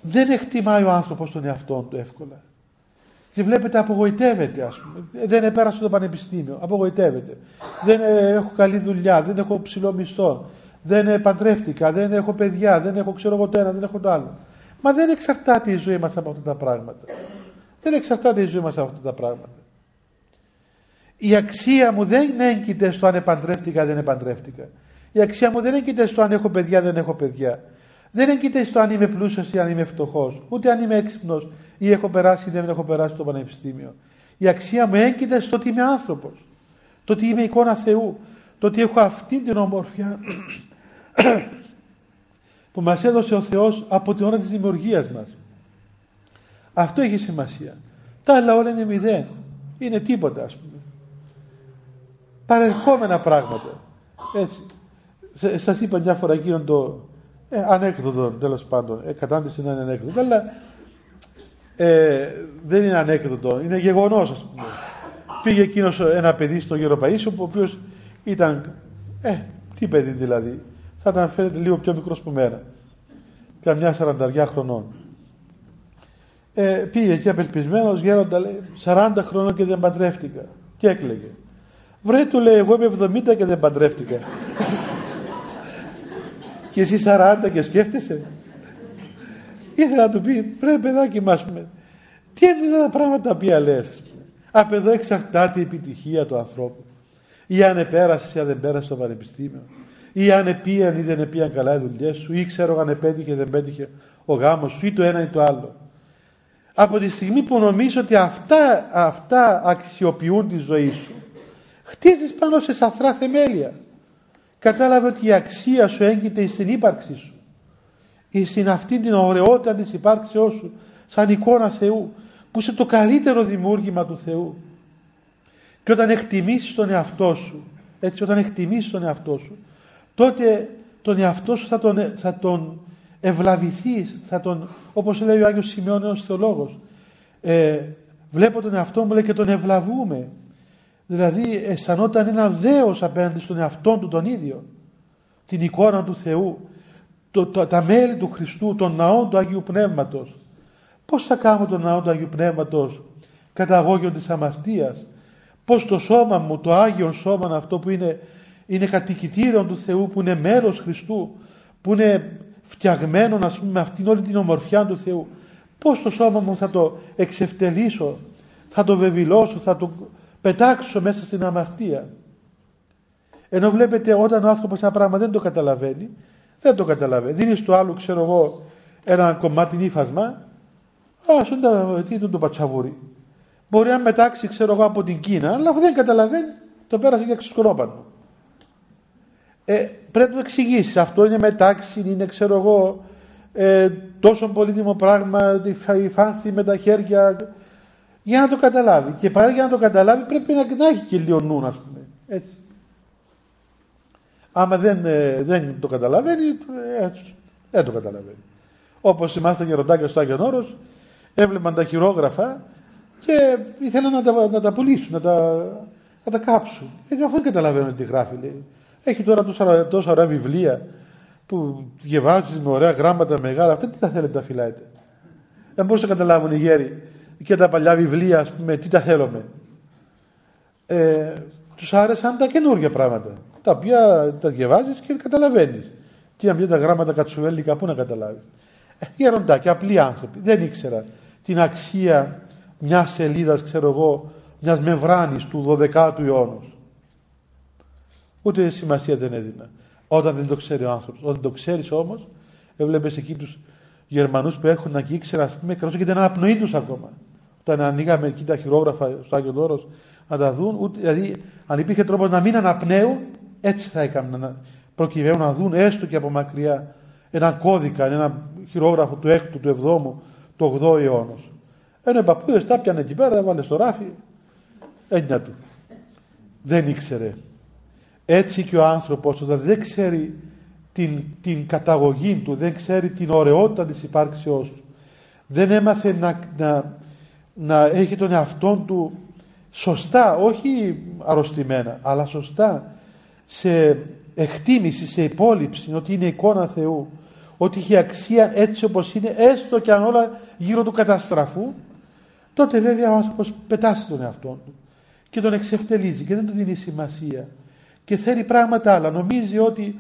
Δεν εκτιμάει ο άνθρωπος τον εαυτό του εύκολα. Και βλέπετε απογοητεύεται ας πούμε. Δεν επέρασε το πανεπιστήμιο. Απογοητεύεται. Δεν ε, έχω καλή δουλειά. Δεν έχω ψηλό μισθό. Δεν παντρεύτηκα. Δεν έχω παιδιά. Δεν έχω ξέρω εγώ το ένα. Δεν έχω το άλλο. Μα δεν εξαρτάται η ζωή μας από αυτά τα πράγματα. Δεν εξαρτάται η ζωή μας από αυτά τα πράγματα. Η αξία μου δεν έγκυται στο αν επαντρεύτηκα δεν επαντρεύτηκα. Η αξία μου δεν έγκυται στο αν έχω παιδιά δεν έχω παιδιά. Δεν έγκυται στο αν είμαι πλούσιος ή αν είμαι φτωχός, ούτε αν είμαι έξυπνος ή έχω περάσει ή δεν έχω περάσει το πανεπιστήμιο. Η αξία μου έγκυται στο ότι είμαι άνθρωπος. Το ότι είμαι εικόνα Θεού. Το ότι έχω αυτή την ομορφιά που μας έδωσε ο Θεός από την ώρα της δημιουργίας μας. Αυτό έχει σημασία. Τα άλλα όλα είναι μηδέν. Είναι τίποτα ας πούμε. Παρερχόμενα πράγματα. Έτσι. Σας είπα μια φορά εκείνο το, ε, ανέκδοτο τέλος πάντων. Ε, κατάντηση είναι ανέκδοτο, αλλά ε, δεν είναι ανέκδοτο, είναι γεγονός, ας πούμε. Πήγε εκείνος ένα παιδί στο Γεροπαίσιο, ο οποίος ήταν. Ε, τι παιδί δηλαδή. Θα ήταν φαίνεται λίγο πιο μικρός που μένα. Καμιά σαρανταριά χρονών. Ε, πήγε εκεί απελπισμένος, γέροντα λέει 40 χρονών και δεν παντρεύτηκα. Και έκλαιγε. Βρε του λέει, εγώ είμαι 70 και δεν παντρεύτηκα και εσύ 40 και σκέφτεσαι. Ήθελα να του πει, πρέπει παιδάκι μας, τι είναι τα πράγματα τα οποία λες. Από εδώ εξαρτάται η επιτυχία του ανθρώπου. Ή αν επέρασες ή αν δεν πέρασες το πανεπιστήμιο. Ή αν επίαν ή δεν επίαν καλά οι δουλειές σου. Ή ξέρω αν επέτυχε ή δεν πέτυχε ο γάμος σου. Ή το ένα ή το άλλο. Από τη στιγμή που νομίζω ότι αυτά, αυτά αξιοποιούν τη ζωή σου, χτίζεις πάνω σε σαθρά θεμέλια. Κατάλαβε ότι η αξία σου έγκυται στην ύπαρξή σου. Ή στην αυτή την ωραιότητα της υπάρξεώς σου. Σαν εικόνα Θεού. Που είσαι το καλύτερο δημιούργημα του Θεού. Και όταν εκτιμήσεις τον εαυτό σου. Έτσι όταν εκτιμήσεις τον εαυτό σου. Τότε τον εαυτό σου θα τον, θα τον ευλαβηθείς. Θα τον, όπως λέει ο Άγιος Σημειώνιος Θεολόγος. Ε, βλέπω τον εαυτό μου λέει, και τον ευλαβούμε. Δηλαδή αισθανόταν ένα δέος απέναντι στον εαυτό του τον ίδιο. Την εικόνα του Θεού, το, το, τα μέλη του Χριστού, τον ναό του Αγίου Πνεύματος. Πώς θα κάνω τον ναό του Αγίου Πνεύματος καταγόγιο της αμαρτίας; Πώς το σώμα μου, το Άγιο σώμα αυτό που είναι, είναι κατοικητήριο του Θεού, που είναι μέρος Χριστού, που είναι φτιαγμένο ας πούμε, με αυτήν όλη την ομορφιά του Θεού. Πώς το σώμα μου θα το εξευτελίσω, θα το βεβηλώσω, θα το πετάξω μέσα στην αμαρτία. Ενώ βλέπετε όταν ο άνθρωπος ένα πράγμα δεν το καταλαβαίνει, δεν το καταλαβαίνει. Δίνεις στο άλλο, ξέρω εγώ, ένα κομμάτι ύφασμα, α, σου τι είναι το πατσαβούρι. Μπορεί να μετάξει, ξέρω εγώ, από την Κίνα, αλλά αφού δεν καταλαβαίνει, το πέρασε για ξεσκορόπανο. Ε, πρέπει να το εξηγήσεις. Αυτό είναι μετάξι, είναι, ξέρω εγώ, ε, τόσο πολύτιμο πράγμα, η φάνθη με τα χέρια, για να το καταλάβει. Και παρά για να το καταλάβει πρέπει να, να έχει και λίγο νου, ας πούμε. Έτσι. Άμα δεν, ε, δεν το καταλαβαίνει, ε, δεν το καταλαβαίνει. Όπως είμαστε γεροντάκια στο Άγιον Όρος, έβλεπαν τα χειρόγραφα και ήθελαν να τα, να τα πουλήσουν, να τα, να τα κάψουν. Και αφού δεν καταλαβαίνουν τι γράφει, λέει. Έχει τώρα τόσα, τόσα ωραία βιβλία που διαβάζεις με ωραία γράμματα μεγάλα. Αυτά τι τα θέλετε τα φυλάτε; Δεν μπορούσαν να καταλάβουν οι γέροι και τα παλιά βιβλία, ας πούμε, τι τα θέλουμε. Ε, τους άρεσαν τα καινούργια πράγματα τα οποία τα διαβάζεις και καταλαβαίνεις. Τι να πεις τα γράμματα κατσουβέλικα, πού να καταλάβεις. Ε, γεροντάκια, απλοί άνθρωποι, δεν ήξερα την αξία μιας σελίδας, ξέρω εγώ, μιας μεμβράνης του 12ου αιώνα. Ούτε σημασία δεν έδινα. Όταν δεν το ξέρει ο άνθρωπος. Όταν το ξέρεις όμως, έβλεπες εκεί τους Γερμανούς που έρχονται και ήξερα, ας πούμε, και την αναπνοή τους ακόμα. Όταν ανοίγαμε εκεί τα χειρόγραφα στο Άγιο Δώρος να τα δουν, ούτε, δηλαδή αν υπήρχε τρόπος να μην αναπνέουν, έτσι θα έκαναν προκειμένου να δουν έστω και από μακριά ένα κώδικα, ένα χειρόγραφο του 6ου, του 7ου, του 8ου αιώνα. Ένα παππούδες τα πιανε εκεί πέρα, έβαλε στο ράφι, έννοια του. Δεν ήξερε. Έτσι και ο άνθρωπος όταν δεν ξέρει την, την καταγωγή του, δεν ξέρει την ωραιότητα της υπάρξεώς του, δεν έμαθε να, να, να έχει τον εαυτό του σωστά, όχι αρρωστημένα, αλλά σωστά σε εκτίμηση, σε υπόλοιψη ότι είναι εικόνα Θεού, ότι έχει αξία έτσι όπως είναι, έστω και αν όλα γύρω του καταστραφούν, τότε βέβαια ο άνθρωπος πετάσει τον εαυτό του και τον εξευτελίζει και δεν του δίνει σημασία και θέλει πράγματα άλλα. Νομίζει ότι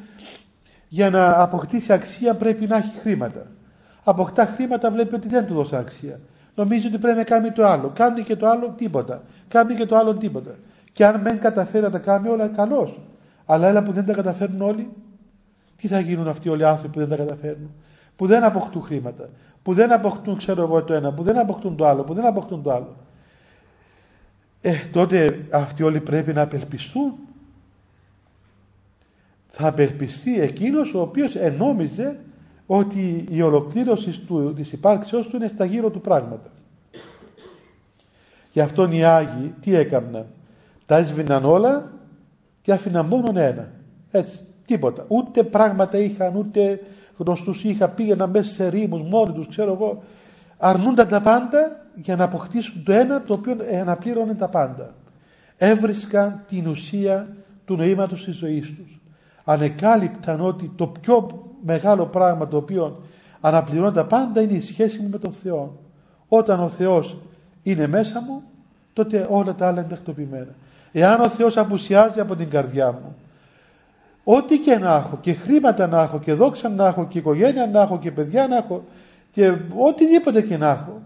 για να αποκτήσει αξία πρέπει να έχει χρήματα. Αποκτά χρήματα βλέπει ότι δεν του δώσει αξία. Νομίζει ότι πρέπει να κάνει το άλλο. Κάνει και το άλλο τίποτα. Κάνει και το άλλο τίποτα. Και αν δεν καταφέρει να τα κάνει όλα, καλώς. Αλλά έλα που δεν τα καταφέρνουν όλοι, τι θα γίνουν αυτοί όλοι οι άνθρωποι που δεν τα καταφέρνουν; Που δεν αποκτούν χρήματα. Που δεν αποκτούν, ξέρω εγώ, το ένα. Που δεν αποκτούν το άλλο. Που δεν αποκτούν το άλλο. Ε, τότε αυτοί όλοι πρέπει να απελπιστούν. Θα απελπιστεί εκείνος ο οποίος ενόμιζε ότι η ολοκλήρωση του, της υπάρξεώς του είναι στα γύρω του πράγματα. Γι' αυτόν οι Άγιοι τι έκαναν; Τα έσβηναν όλα και άφηναν μόνο ένα. Έτσι, τίποτα. Ούτε πράγματα είχαν, ούτε γνωστούς είχαν, πήγαιναν μέσα σε ρήμους μόνοι τους, ξέρω εγώ. Αρνούνταν τα πάντα για να αποκτήσουν το ένα το οποίο αναπλήρωνε τα πάντα. Έβρισκαν την ουσία του νοήματος της ζωής τους. Ανεκάλυπταν ότι το πιο μεγάλο πράγμα το οποίο αναπληρώνει τα πάντα είναι η σχέση μου με τον Θεό. Όταν ο Θεός είναι μέσα μου, τότε όλα τα άλλα είναι τακτοποιημένα. Εάν ο Θεός απουσιάζει από την καρδιά μου, ό,τι και να έχω και χρήματα να έχω και δόξα να έχω και οικογένεια να έχω και παιδιά να έχω και οτιδήποτε και να έχω,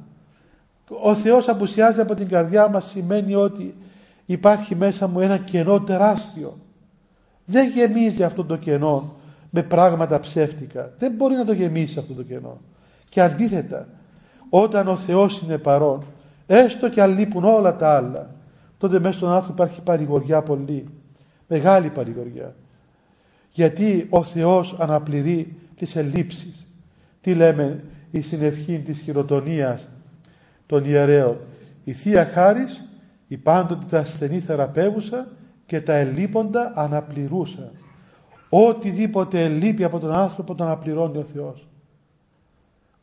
ο Θεός απουσιάζει από την καρδιά μας σημαίνει ότι υπάρχει μέσα μου ένα κενό τεράστιο. Δεν γεμίζει αυτό το κενό με πράγματα ψεύτικα. Δεν μπορεί να το γεμίσει αυτό το κενό. Και αντίθετα, όταν ο Θεός είναι παρόν, έστω και αν λείπουν όλα τα άλλα, τότε μέσα στον άνθρωπο υπάρχει παρηγοριά πολύ. Μεγάλη παρηγοριά. Γιατί ο Θεός αναπληρεί τις ελλείψεις. Τι λέμε η συνευχή της χειροτονίας των ιερέων. Η Θεία Χάρις, η πάντοτε τα ασθενή θεραπεύουσα και τα ελλείποντα αναπληρούσα. Οτιδήποτε ελλείπει από τον άνθρωπο τον αναπληρώνει ο Θεός.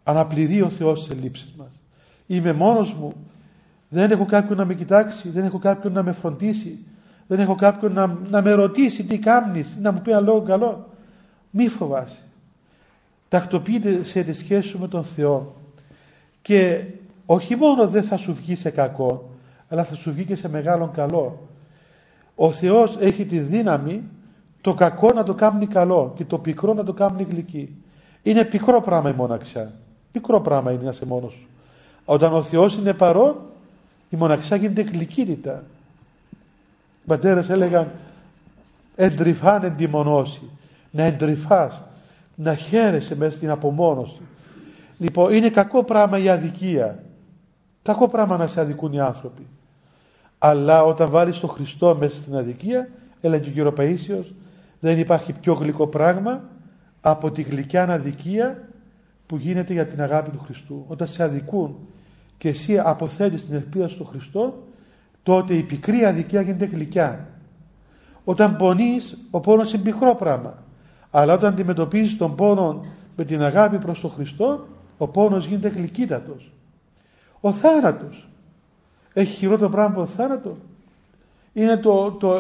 Αναπληρεί ο Θεός τις ελλείψεις μας. Είμαι μόνος μου δεν έχω κάποιον να με κοιτάξει, δεν έχω κάποιον να με φροντίσει. δεν έχω κάποιον να, να με ρωτήσει τι κάνεις, να μου πει ένα λόγο καλό. Μη φοβάσαι. Τακτοποιείται σε τη σχέση σου με τον Θεό και όχι μόνο δεν θα σου βγει σε κακό, αλλά θα σου βγει και σε μεγάλο καλό. Ο Θεός έχει τη δύναμη το κακό να το κάνει καλό και το πικρό να το κάνει γλυκή. Είναι πικρό πράγμα η μοναξιά. Πικρό πράγμα είναι να είσαι μόνος σου. Όταν ο Θεός είναι παρόν, η μοναξιά γίνεται γλυκύτητα. Οι πατέρες έλεγαν εντρυφάν εντυμονώσει. Να εντρυφάς, να χαίρεσαι μέσα στην απομόνωση. Λοιπόν, είναι κακό πράγμα η αδικία. Κακό πράγμα να σε αδικούν οι άνθρωποι. Αλλά όταν βάλεις τον Χριστό μέσα στην αδικία, έλεγε ο κύριος Παΐσιος, δεν υπάρχει πιο γλυκό πράγμα από τη γλυκιά αδικία που γίνεται για την αγάπη του Χριστού. Όταν σε αδικούν και εσύ αποθέτεις την ελπίδα στον Χριστό, τότε η πικρή αδικία γίνεται γλυκιά. Όταν πονείς, ο πόνος είναι πικρό πράγμα. Αλλά όταν αντιμετωπίζεις τον πόνο με την αγάπη προς τον Χριστό, ο πόνος γίνεται γλυκύτατος. Ο θάνατος. Έχει χειρότερο πράγμα από το θάνατο. Είναι το, το,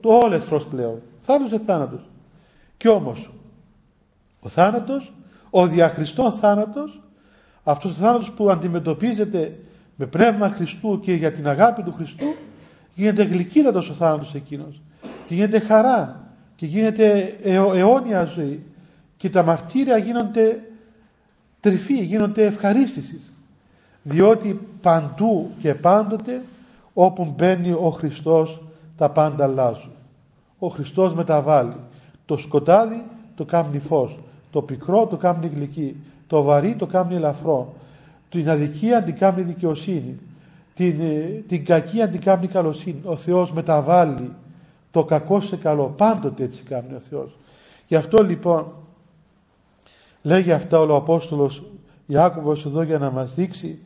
το όλεθρος πλέον. Θάνατος είναι θάνατος. Κι όμως, ο θάνατος, ο διαχριστόν θάνατος, αυτός ο θάνατος που αντιμετωπίζεται με πνεύμα Χριστού και για την αγάπη του Χριστού, γίνεται γλυκύτατος ο θάνατος εκείνος. Και γίνεται χαρά. Και γίνεται αιώνια ζωή. Και τα μαρτύρια γίνονται τρυφή, γίνονται ευχαρίστησης. Διότι παντού και πάντοτε όπου μπαίνει ο Χριστός τα πάντα αλλάζουν. Ο Χριστός μεταβάλλει. Το σκοτάδι το κάνει φως. Το πικρό το κάνει γλυκή. Το βαρύ το κάνει ελαφρό. Την αδικία την κάνει δικαιοσύνη. Την, ε, την κακία την κάνει καλοσύνη. Ο Θεός μεταβάλλει το κακό σε καλό. Πάντοτε έτσι κάνει ο Θεός. Γι' αυτό λοιπόν λέγει αυτά ο Απόστολος Ιάκωβος εδώ για να μας δείξει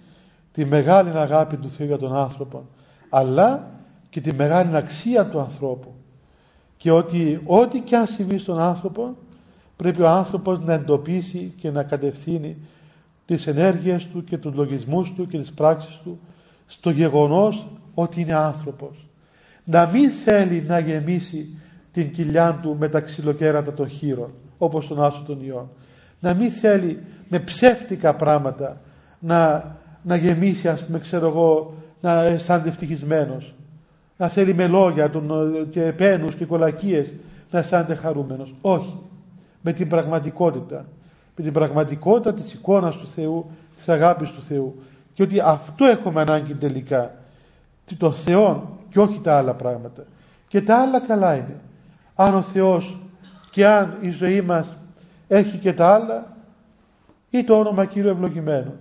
τη μεγάλη αγάπη του Θεού για τον άνθρωπο αλλά και τη μεγάλη αξία του ανθρώπου και ότι ό,τι και αν συμβεί στον άνθρωπο πρέπει ο άνθρωπος να εντοπίσει και να κατευθύνει τις ενέργειες του και τους λογισμούς του και τις πράξεις του στο γεγονός ότι είναι άνθρωπος. Να μην θέλει να γεμίσει την κοιλιά του με τα ξυλοκέρατα των χείρων όπως τον άσο των ιών. Να μην θέλει με ψεύτικα πράγματα να, να γεμίσει ας πούμε ξέρω εγώ να αισθάνεται ευτυχισμένος να θέλει με λόγια τον, και επένους και κολακίες να αισθάνεται χαρούμενος. Όχι. Με την πραγματικότητα. Με την πραγματικότητα της εικόνας του Θεού, της αγάπης του Θεού. Και ότι αυτό έχουμε ανάγκη τελικά. Το Θεό και όχι τα άλλα πράγματα. Και τα άλλα καλά είναι. Αν ο Θεός και αν η ζωή μας έχει και τα άλλα, ή το όνομα Κύριο ευλογημένο.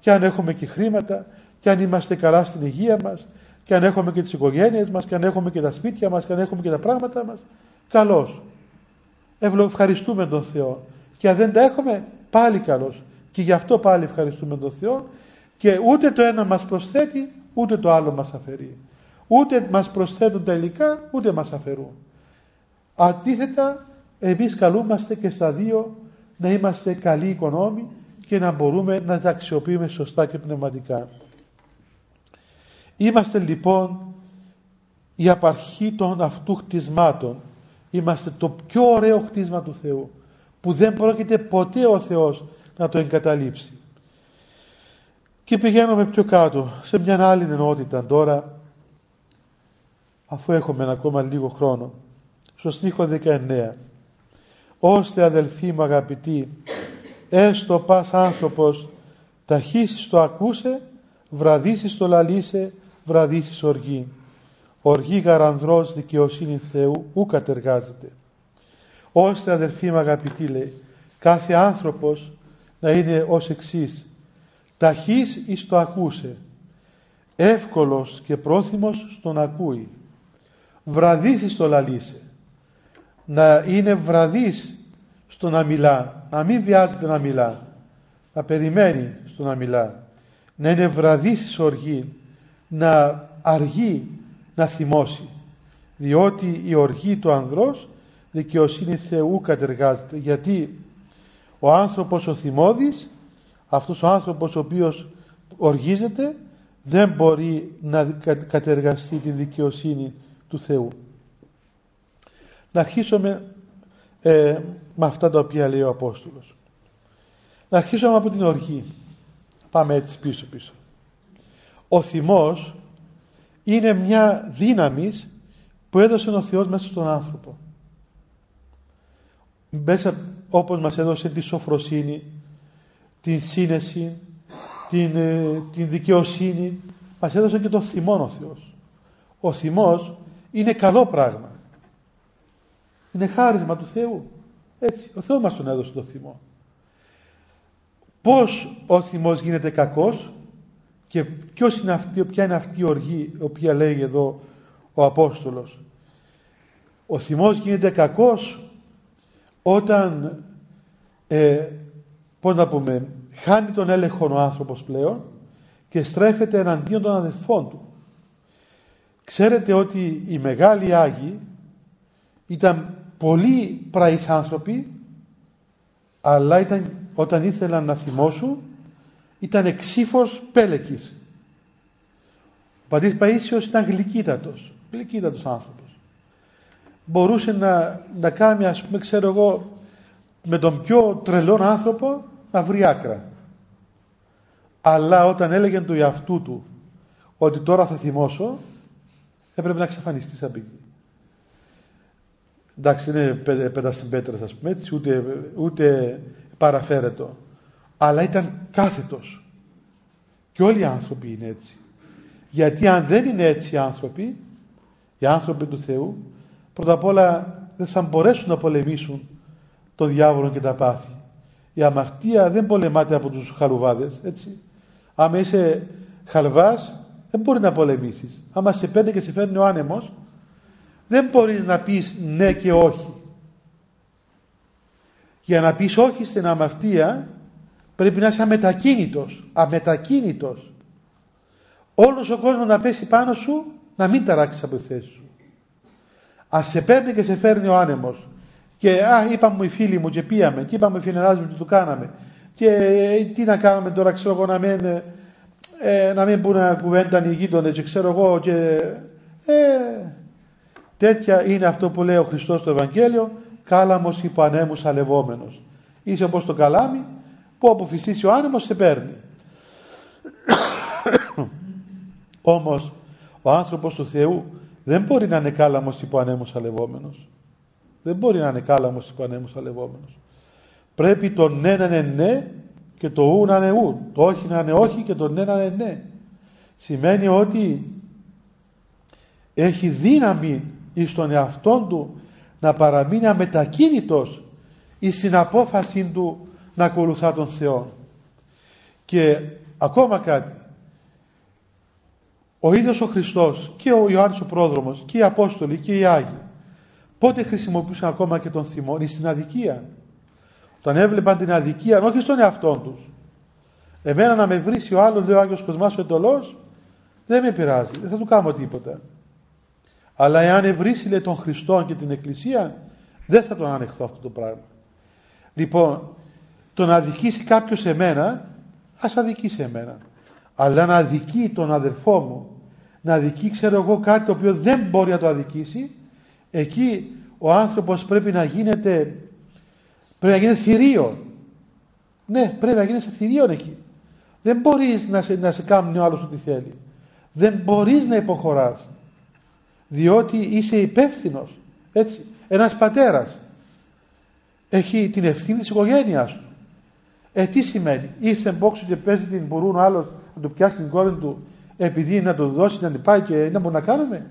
Και αν έχουμε και χρήματα, και αν είμαστε καλά στην υγεία μας, και αν έχουμε και τις οικογένειες μας και αν έχουμε και τα σπίτια μας και αν έχουμε και τα πράγματα μας. Καλώς ευχαριστούμε τον Θεό. Και αν δεν τα έχουμε πάλι καλώς και γι' αυτό πάλι ευχαριστούμε τον Θεό. Και ούτε το ένα μας προσθέτει ούτε το άλλο μας αφαιρεί. Ούτε μας προσθέτουν τα υλικά ούτε μας αφαιρούν. Αντίθετα εμείς καλούμαστε και στα δύο να είμαστε καλοί οικονόμοι και να μπορούμε να τα αξιοποιούμε σωστά και πνευματικά. Είμαστε λοιπόν η απαρχή των αυτού χτισμάτων. Είμαστε το πιο ωραίο χτίσμα του Θεού που δεν πρόκειται ποτέ ο Θεός να το εγκαταλείψει. Και πηγαίνουμε πιο κάτω σε μια άλλη ενότητα τώρα αφού έχουμε ακόμα λίγο χρόνο στο στίχο 19 ώστε αδελφοί μου αγαπητοί έστω πας άνθρωπος ταχύσεις το ακούσε βραδύσεις το λαλίσε βραδύσεις οργή. Οργή γαρανδρός δικαιοσύνη Θεού ου κατεργάζεται. Ώστε αδερφοί μου αγαπητοί λέει, κάθε άνθρωπος να είναι ως εξής. Ταχύς εις το ακούσε, εύκολος και πρόθυμος στον ακούει. Βραδύσεις το λαλίσε. Να είναι βραδύς στο να μιλά, να μην βιάζεται να μιλά, να περιμένει στο να μιλά. Να είναι βραδύς οργή, να αργεί να θυμώσει διότι η οργή του ανδρός δικαιοσύνη Θεού κατεργάζεται γιατί ο άνθρωπος ο θυμώδης αυτός ο άνθρωπος ο οποίος οργίζεται δεν μπορεί να κατεργαστεί τη δικαιοσύνη του Θεού Να αρχίσουμε ε, με αυτά τα οποία λέει ο Απόστολος. Να αρχίσουμε από την οργή. Πάμε έτσι πίσω πίσω. Ο θυμός είναι μια δύναμης που έδωσε ο Θεός μέσα στον άνθρωπο. Μέσα όπως μας έδωσε τη σοφροσύνη, την σύνεση, την, ε, την δικαιοσύνη, μας έδωσε και τον θυμό ο Θεός. Ο θυμός είναι καλό πράγμα. Είναι χάρισμα του Θεού. Έτσι, ο Θεός μας τον έδωσε το θυμό. Πώς ο θυμός γίνεται κακός; Και ποιος είναι αυτή, ποια είναι αυτή η οργή η οποία λέγει εδώ ο Απόστολος. Ο θυμός γίνεται κακός όταν ε, πώς να πούμε χάνει τον έλεγχο ο άνθρωπος πλέον και στρέφεται εναντίον των αδελφών του. Ξέρετε ότι οι μεγάλοι Άγιοι ήταν πολύ πραείς άνθρωποι αλλά ήταν, όταν ήθελαν να θυμώσουν ήταν εξήφος πέλεκης. Ο πατήρ Παΐσιος ήταν γλυκύτατος, γλυκύτατος άνθρωπος. Μπορούσε να, να κάνει ας πούμε ξέρω εγώ με τον πιο τρελό άνθρωπο να βρει άκρα. Αλλά όταν έλεγε του εαυτού του ότι τώρα θα θυμώσω έπρεπε να εξαφανιστεί σαν πηγή. Εντάξει, είναι πέντα συμπέτρες ας πούμε έτσι, ούτε, ούτε παραφέρετο. Αλλά ήταν κάθετος. Και όλοι οι άνθρωποι είναι έτσι. Γιατί αν δεν είναι έτσι οι άνθρωποι, οι άνθρωποι του Θεού, πρώτα απ' όλα δεν θα μπορέσουν να πολεμήσουν το διάβολο και τα πάθη. Η αμαρτία δεν πολεμάται από τους χαλουβάδες, έτσι. Άμα είσαι χαλβάς, δεν μπορεί να πολεμήσεις. Άμα σε παίρνει και σε φέρνει ο άνεμος, δεν μπορείς να πεις ναι και όχι. Για να πεις όχι στην αμαρτία, πρέπει να είσαι αμετακίνητος. Αμετακίνητος. Όλος ο κόσμος να πέσει πάνω σου, να μην ταράξεις από τη θέση σου. Ας σε παίρνει και σε φέρνει ο άνεμος. Και α, είπαμε οι φίλοι μου και πήγαμε και είπαμε οι φιλενάδες μου τι του κάναμε. Και ε, τι να κάνουμε τώρα, ξέρω εγώ, να μην, ε, να μην πούνε κουβέντα οι γείτονες και ξέρω εγώ και... Ε, τέτοια είναι αυτό που λέει ο Χριστός στο Ευαγγέλιο, κάλαμος υπό ανέμους αλευόμενος. Είσαι όπως το καλάμι που αποφυσίσει ο άνεμος σε παίρνει. Όμως ο άνθρωπος του Θεού δεν μπορεί να είναι κάλαμος υπό ανέμους αλευόμενος. Δεν μπορεί να είναι κάλαμος υπό ανέμους αλευόμενος. Πρέπει το ναι να είναι ναι και το ου να είναι ου. Το όχι να είναι όχι και το ναι να είναι ναι. Σημαίνει ότι έχει δύναμη εις τον εαυτόν του να παραμείνει αμετακίνητος εις την απόφαση του να ακολουθά τον Θεό. Και ακόμα κάτι. Ο ίδιος ο Χριστός και ο Ιωάννης ο Πρόδρομος και οι Απόστολοι και οι Άγιοι πότε χρησιμοποιούσαν ακόμα και τον θυμό στην αδικία. Όταν έβλεπαν την αδικία όχι στον εαυτό τους. Εμένα να με βρεις ο άλλος λέει ο Άγιος Κοσμάς ο Εντολός δεν με πειράζει, δεν θα του κάνω τίποτα. Αλλά εάν ευρύσει λέει τον Χριστό και την Εκκλησία δεν θα τον ανεχθώ αυτό το πράγμα. Λοιπόν, το να αδικήσει κάποιος εμένα, ας αδικήσει εμένα. Αλλά να αδικεί τον αδερφό μου, να αδικεί ξέρω εγώ κάτι το οποίο δεν μπορεί να το αδικήσει, εκεί ο άνθρωπος πρέπει να γίνεται, πρέπει να γίνει θηρίο. Ναι, πρέπει να γίνει σε θηρίο εκεί. Δεν μπορείς να σε, να σε κάνει ο άλλος ό,τι θέλει. Δεν μπορείς να υποχωράς. Διότι είσαι υπεύθυνος. Έτσι. Ένας πατέρας έχει την ευθύνη της οικογένειας του. Ε, τι σημαίνει; Ήρθε μπόξο και παίζει την μπορούν ο άλλος να του πιάσει την κόρη του επειδή να του δώσει να την πάει και να μπορούμε να κάνουμε.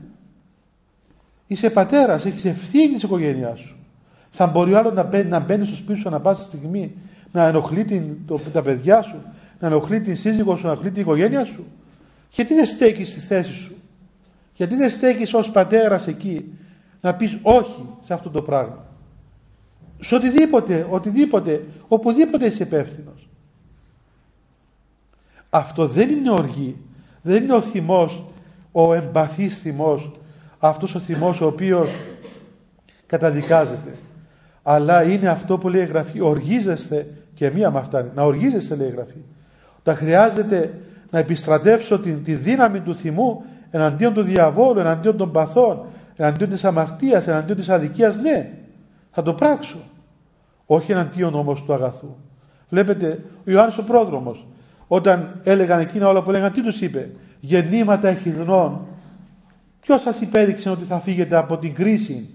Είσαι πατέρας, έχεις ευθύνη της οικογένειάς σου. Θα μπορεί ο άλλος να μπαίνει, να μπαίνει στο σπίτι σου ανα πάσα στιγμή, να ενοχλεί την, το, τα παιδιά σου, να ενοχλεί την σύζυγό σου, να ενοχλεί την οικογένεια σου. Γιατί δεν στέκεις στη θέση σου; Γιατί δεν στέκεις ως πατέρας εκεί να πεις όχι σε αυτό το πράγμα; Σε οτιδήποτε, οτιδήποτε, οπουδήποτε είσαι υπεύθυνος. Αυτό δεν είναι οργή. Δεν είναι ο θυμός, ο εμπαθής θυμός, αυτός ο θυμός ο οποίος καταδικάζεται. Αλλά είναι αυτό που λέει η Γραφή, οργίζεστε και μία με αυτά, να οργίζεστε λέει η Γραφή. Όταν χρειάζεται να επιστρατεύσω τη, τη δύναμη του θυμού εναντίον του διαβόλου, εναντίον των παθών, εναντίον της αμαρτίας, εναντίον της αδικίας, ναι, θα το πράξω. Όχι εναντίον όμως του αγαθού. Βλέπετε, ο Ιωάννης ο πρόδρομος, όταν έλεγαν εκείνα όλα που έλεγαν, τι τους είπε, γεννήματα εχιδνών. Ποιος σας υπέδειξε ότι θα φύγετε από την κρίση;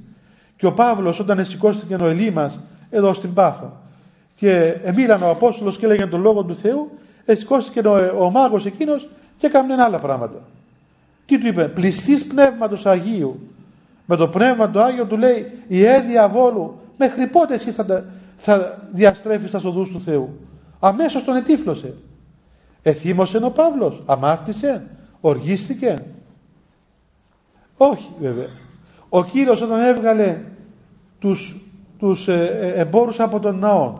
Και ο Παύλος όταν σηκώστηκε ο Ελίμας εδώ στην Πάφο και μίλαν ο Απόστολος και έλεγε τον Λόγο του Θεού, σηκώστηκε ο, ο μάγος εκείνος και έκανε άλλα πράγματα. Τι του είπε, πληστής πνεύματος Αγίου. Με το πνεύμα του Άγιο του λέει, η έδεια βόλου, μέχρι πότε εσύ θα, θα διαστρέφεις τα σοδούς του Θεού. Αμέσως τον ετύφλωσε. Εθύμωσε ο Παύλος, αμάρτησε, οργίστηκε. Όχι βέβαια. Ο Κύριος όταν έβγαλε τους, τους ε, ε, εμπόρους από τον ναό,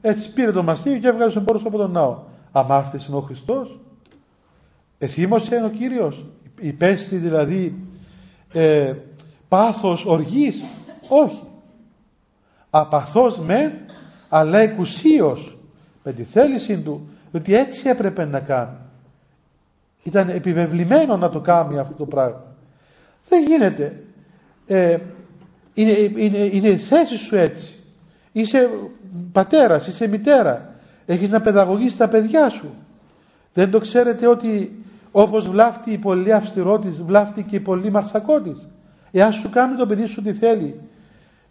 έτσι πήρε το μαστίγιο και έβγαλε τους εμπόρους από τον ναό. Αμάρτησε ο Χριστός. Εθύμωσε ο Κύριος. Υπέστη δηλαδή ε, πάθος οργής. Όχι. Απαθός μεν, αλλά εκουσίως με τη θέληση του ότι έτσι έπρεπε να κάνει. Ήταν επιβεβλημένο να το κάνει αυτό το πράγμα. Δεν γίνεται. Ε, είναι, είναι, είναι η θέση σου έτσι. Είσαι πατέρας, είσαι μητέρα. Έχεις να παιδαγωγείς τα παιδιά σου. Δεν το ξέρετε ότι όπως βλάφτει η πολύ αυστηρότης, βλάφτει και η πολύ μαρσακότης. Εάν σου κάνει το παιδί σου τι θέλει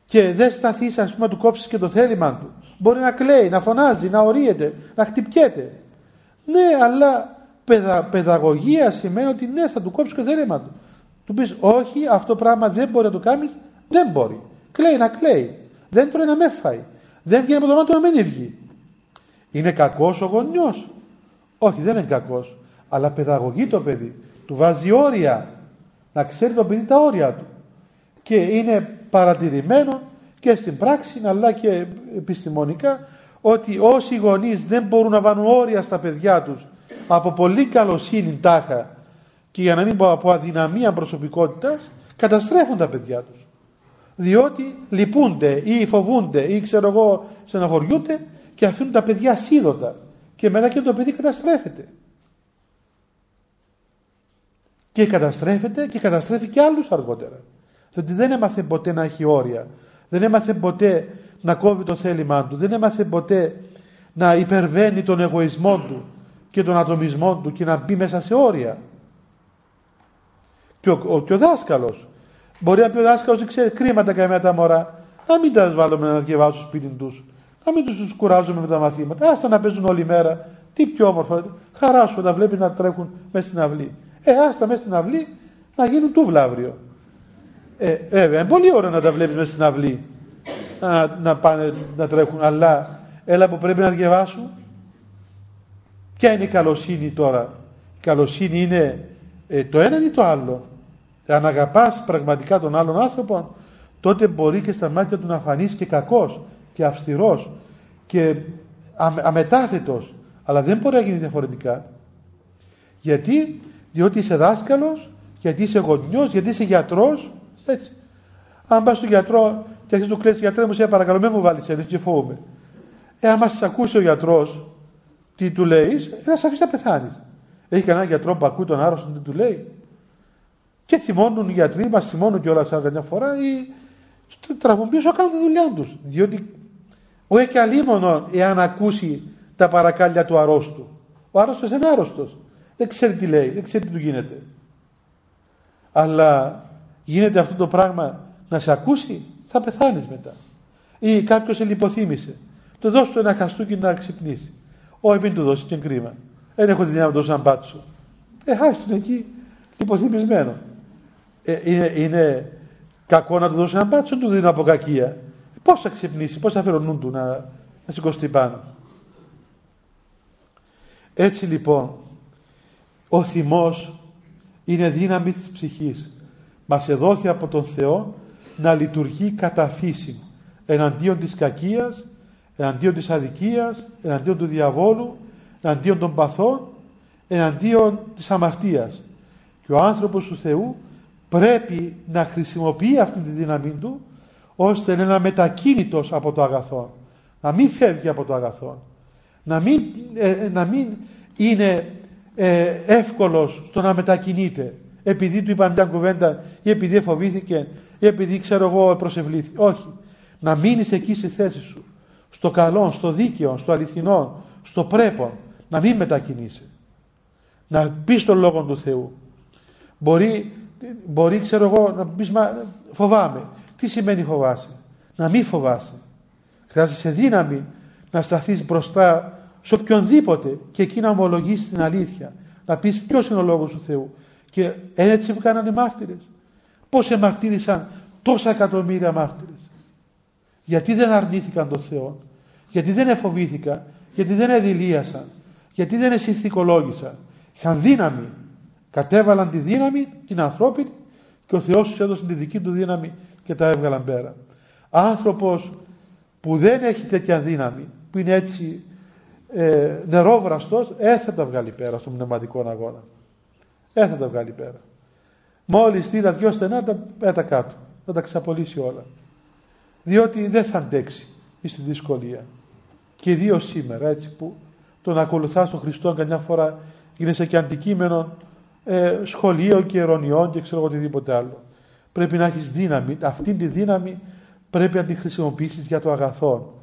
και δεν σταθείς, ας πούμε, να του κόψεις και το θέλημα του, μπορεί να κλαίει, να φωνάζει, να ορίεται, να χτυπιέται. Ναι, αλλά παιδα, παιδαγωγία σημαίνει ότι ναι, θα του κόψεις και το θέλημα του. Του πεις, Όχι, αυτό το πράγμα δεν μπορεί να το κάνεις, δεν μπορεί. Κλαίει να κλαίει. Δεν τρώει να με φάει. Δεν βγαίνει από το μάτι να μην βγει. Είναι κακός ο γονιός. Όχι, δεν είναι κακός. Αλλά παιδαγωγεί το παιδί. Του βάζει όρια. Να ξέρει το παιδί τα όρια του και είναι παρατηρημένο και στην πράξη αλλά και επιστημονικά ότι όσοι γονείς δεν μπορούν να βάλουν όρια στα παιδιά τους από πολύ καλοσύνη τάχα και για να μην πω από αδυναμία προσωπικότητας καταστρέφουν τα παιδιά τους. Διότι λυπούνται ή φοβούνται ή ξέρω εγώ στενοχωριούνται και αφήνουν τα παιδιά σύδωτα και μετά και το παιδί καταστρέφεται. Και καταστρέφεται και καταστρέφει και άλλους αργότερα διότι δεν έμαθε ποτέ να έχει όρια. Δεν έμαθε ποτέ να κόβει το θέλημά του. Δεν έμαθε ποτέ να υπερβαίνει τον εγωισμό του και τον ατομισμό του και να μπει μέσα σε όρια. Και ο, ο, και ο δάσκαλος. Μπορεί να πει ο δάσκαλος ότι ξέρει κρίματα καμιά τα μωρά. Να μην τα βάλουμε να διαβάσουν στο σπίτι τους. Να μην τους κουράζουμε με τα μαθήματα. Άστα να παίζουν όλη μέρα. Τι πιο όμορφο. Χαρά σου να βλέπεις να τρέχουν μέσα στην αυλή. Ε, άστα μέσα στην αυλή να γίνουν τούβλα αύριο. Ε, βέβαια, είναι πολύ ωραίο να τα βλέπεις μέσα στην αυλή. Να, να πάνε να τρέχουν αλλά έλα που πρέπει να διαβάσουν. Ποια είναι η καλοσύνη τώρα; Η καλοσύνη είναι ε, το ένα ή το άλλο. Αν αγαπάς πραγματικά τον άλλον άνθρωπο τότε μπορεί και στα μάτια του να φανείς και κακός και αυστηρός και αμετάθετος. Αλλά δεν μπορεί να γίνει διαφορετικά. Γιατί; Διότι είσαι δάσκαλος γιατί είσαι γονιός γιατί είσαι γιατρός έτσι. Αν πας στον γιατρό και αρχίσει του κλέσει, γιατρέ μου, σε παρακαλώ, μην μου βάλεις ένα και φοβούμαι. Ε, άμα σα ακούσει ο γιατρός, τι του λέει, ε, να σε αφήσει να πεθάνεις. Έχει κανένα γιατρό που ακούει τον άρρωστο, τι του λέει. Και θυμώνουν οι γιατροί, μας θυμώνουν κιόλα καμιά φορά ή τραβούν πίσω, κάνουν τη δουλειά τους. Διότι ο έχει αλίμονο εάν ακούσει τα παρακάλια του αρρώστου. Ο άρρωστος είναι άρρωστος. Δεν ξέρει τι λέει, δεν ξέρει τι του γίνεται. Αλλά γίνεται αυτό το πράγμα να σε ακούσει, θα πεθάνεις μετά. Ή κάποιος σε λιποθύμησε. Του δώσω του ένα χαστούκι να ξυπνήσει. Όχι, μην του δώσεις και κρίμα. Δεν έχω τη δύναμη να δώσω ένα μπάτσο. Ε, είναι εκεί λιποθυμισμένο. Ε, είναι, είναι κακό να του δώσει ένα μπάτσο, του δίνω από κακία. Ε, πώς θα ξυπνήσει, πώς θα φέρω νου του να, να σηκωστεί πάνω. Έτσι λοιπόν, ο θυμός είναι δύναμη της ψυχής μας εδόθη από τον Θεό να λειτουργεί κατά φύση εναντίον της κακίας, εναντίον της αδικίας, εναντίον του διαβόλου, εναντίον των παθών, εναντίον της αμαρτίας. Και ο άνθρωπος του Θεού πρέπει να χρησιμοποιεί αυτή τη δύναμή του ώστε να είναι μετακίνητος από το αγαθό. Να μην φεύγει από το αγαθό. Να μην, ε, να μην είναι ε, εύκολος στο να μετακινείται επειδή του είπαν μια κουβέντα ή επειδή φοβήθηκε ή επειδή ξέρω εγώ προσευλήθη. Όχι. Να μείνεις εκεί στη θέση σου. Στο καλό, στο δίκαιο, στο αληθινό, στο πρέπον. Να μην μετακινήσει. Να πεις τον Λόγο του Θεού. Μπορεί, μπορεί ξέρω εγώ να πεις μα, φοβάμαι. Τι σημαίνει φοβάσαι; Να μην φοβάσαι. Χρειάζεσαι δύναμη να σταθείς μπροστά σε οποιονδήποτε και εκεί να ομολογήσει την αλήθεια. Να πεις ποιος είναι ο Λόγος του Θεού. Και έτσι που κάνανε μάρτυρες. Πώς εμαρτύρησαν τόσα εκατομμύρια μάρτυρες. Γιατί δεν αρνήθηκαν τον Θεό. Γιατί δεν εφοβήθηκαν. Γιατί δεν εδηλίασαν. Γιατί δεν εσυνθηκολόγησαν. Είχαν δύναμη. Κατέβαλαν τη δύναμη, την ανθρώπινη και ο Θεός τους έδωσε τη δική του δύναμη και τα έβγαλαν πέρα. Άνθρωπος που δεν έχει τέτοια δύναμη, που είναι έτσι ε, νερόβραστος, ε, θα τα βγάλει πέρα στον πνευματικό αγώνα. Ε, θα τα βγάλει πέρα. Μόλις στείλα δυο στενά, τα πέτα κάτω. Θα τα ξαπολύσει όλα. Διότι δεν θα αντέξει στη δυσκολία. Και ιδίως σήμερα, έτσι που τον ακολουθάς τον Χριστό καμιά φορά γίνεσαι και αντικείμενο ε, σχολείων και ερωνιών και ξέρω οτιδήποτε άλλο. Πρέπει να έχεις δύναμη. Αυτή τη δύναμη πρέπει να τη χρησιμοποιήσεις για το αγαθό.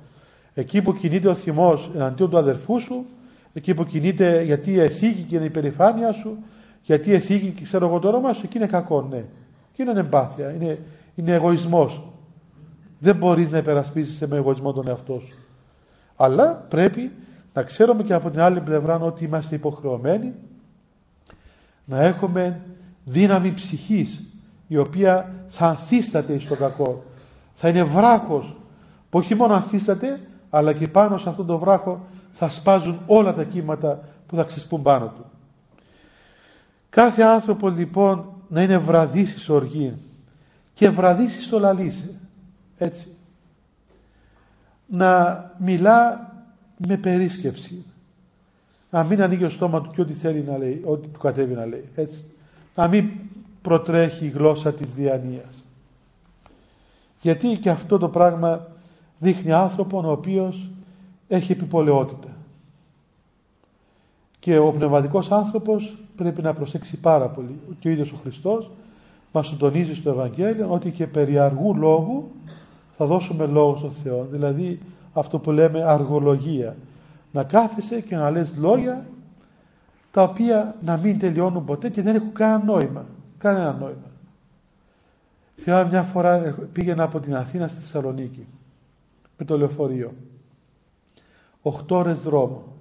Εκεί που κινείται ο θυμός εναντίον του αδερφού σου, εκεί που κινείται γιατί εθίγει και είναι η περηφάνεια σου, γιατί εθίγει και ξέρω εγώ το όνομα σου, εκεί είναι κακό, ναι. Και είναι εμπάθεια, είναι, είναι εγωισμός. Δεν μπορείς να υπερασπίσεις με εγωισμό τον εαυτό σου. Αλλά πρέπει να ξέρουμε και από την άλλη πλευρά ότι είμαστε υποχρεωμένοι να έχουμε δύναμη ψυχής η οποία θα ανθίσταται στο κακό. Θα είναι βράχος που όχι μόνο ανθίσταται αλλά και πάνω σε αυτόν τον βράχο θα σπάζουν όλα τα κύματα που θα ξεσπούν πάνω του. Κάθε άνθρωπο λοιπόν να είναι βραδύς εις οργή και βραδύς στο λαλίσε. Έτσι. Να μιλά με περίσκεψη. Να μην ανοίγει το στόμα του και ό,τι θέλει να λέει, ό,τι του κατέβει να λέει. Έτσι. Να μην προτρέχει η γλώσσα της διανοίας. Γιατί και αυτό το πράγμα δείχνει άνθρωπον ο οποίος έχει επιπολαιότητα. Και ο πνευματικός άνθρωπος πρέπει να προσέξει πάρα πολύ. Και ο ίδιος ο Χριστός μας το τονίζει στο Ευαγγέλιο ότι και περί αργού λόγου θα δώσουμε λόγο στον Θεό. Δηλαδή αυτό που λέμε αργολογία. Να κάθεσαι και να λες λόγια τα οποία να μην τελειώνουν ποτέ και δεν έχουν κανένα νόημα. Κανένα νόημα. Θυμάμαι μια φορά πήγαινα από την Αθήνα στη Θεσσαλονίκη με το λεωφορείο. Οχτώ ώρες δρόμο.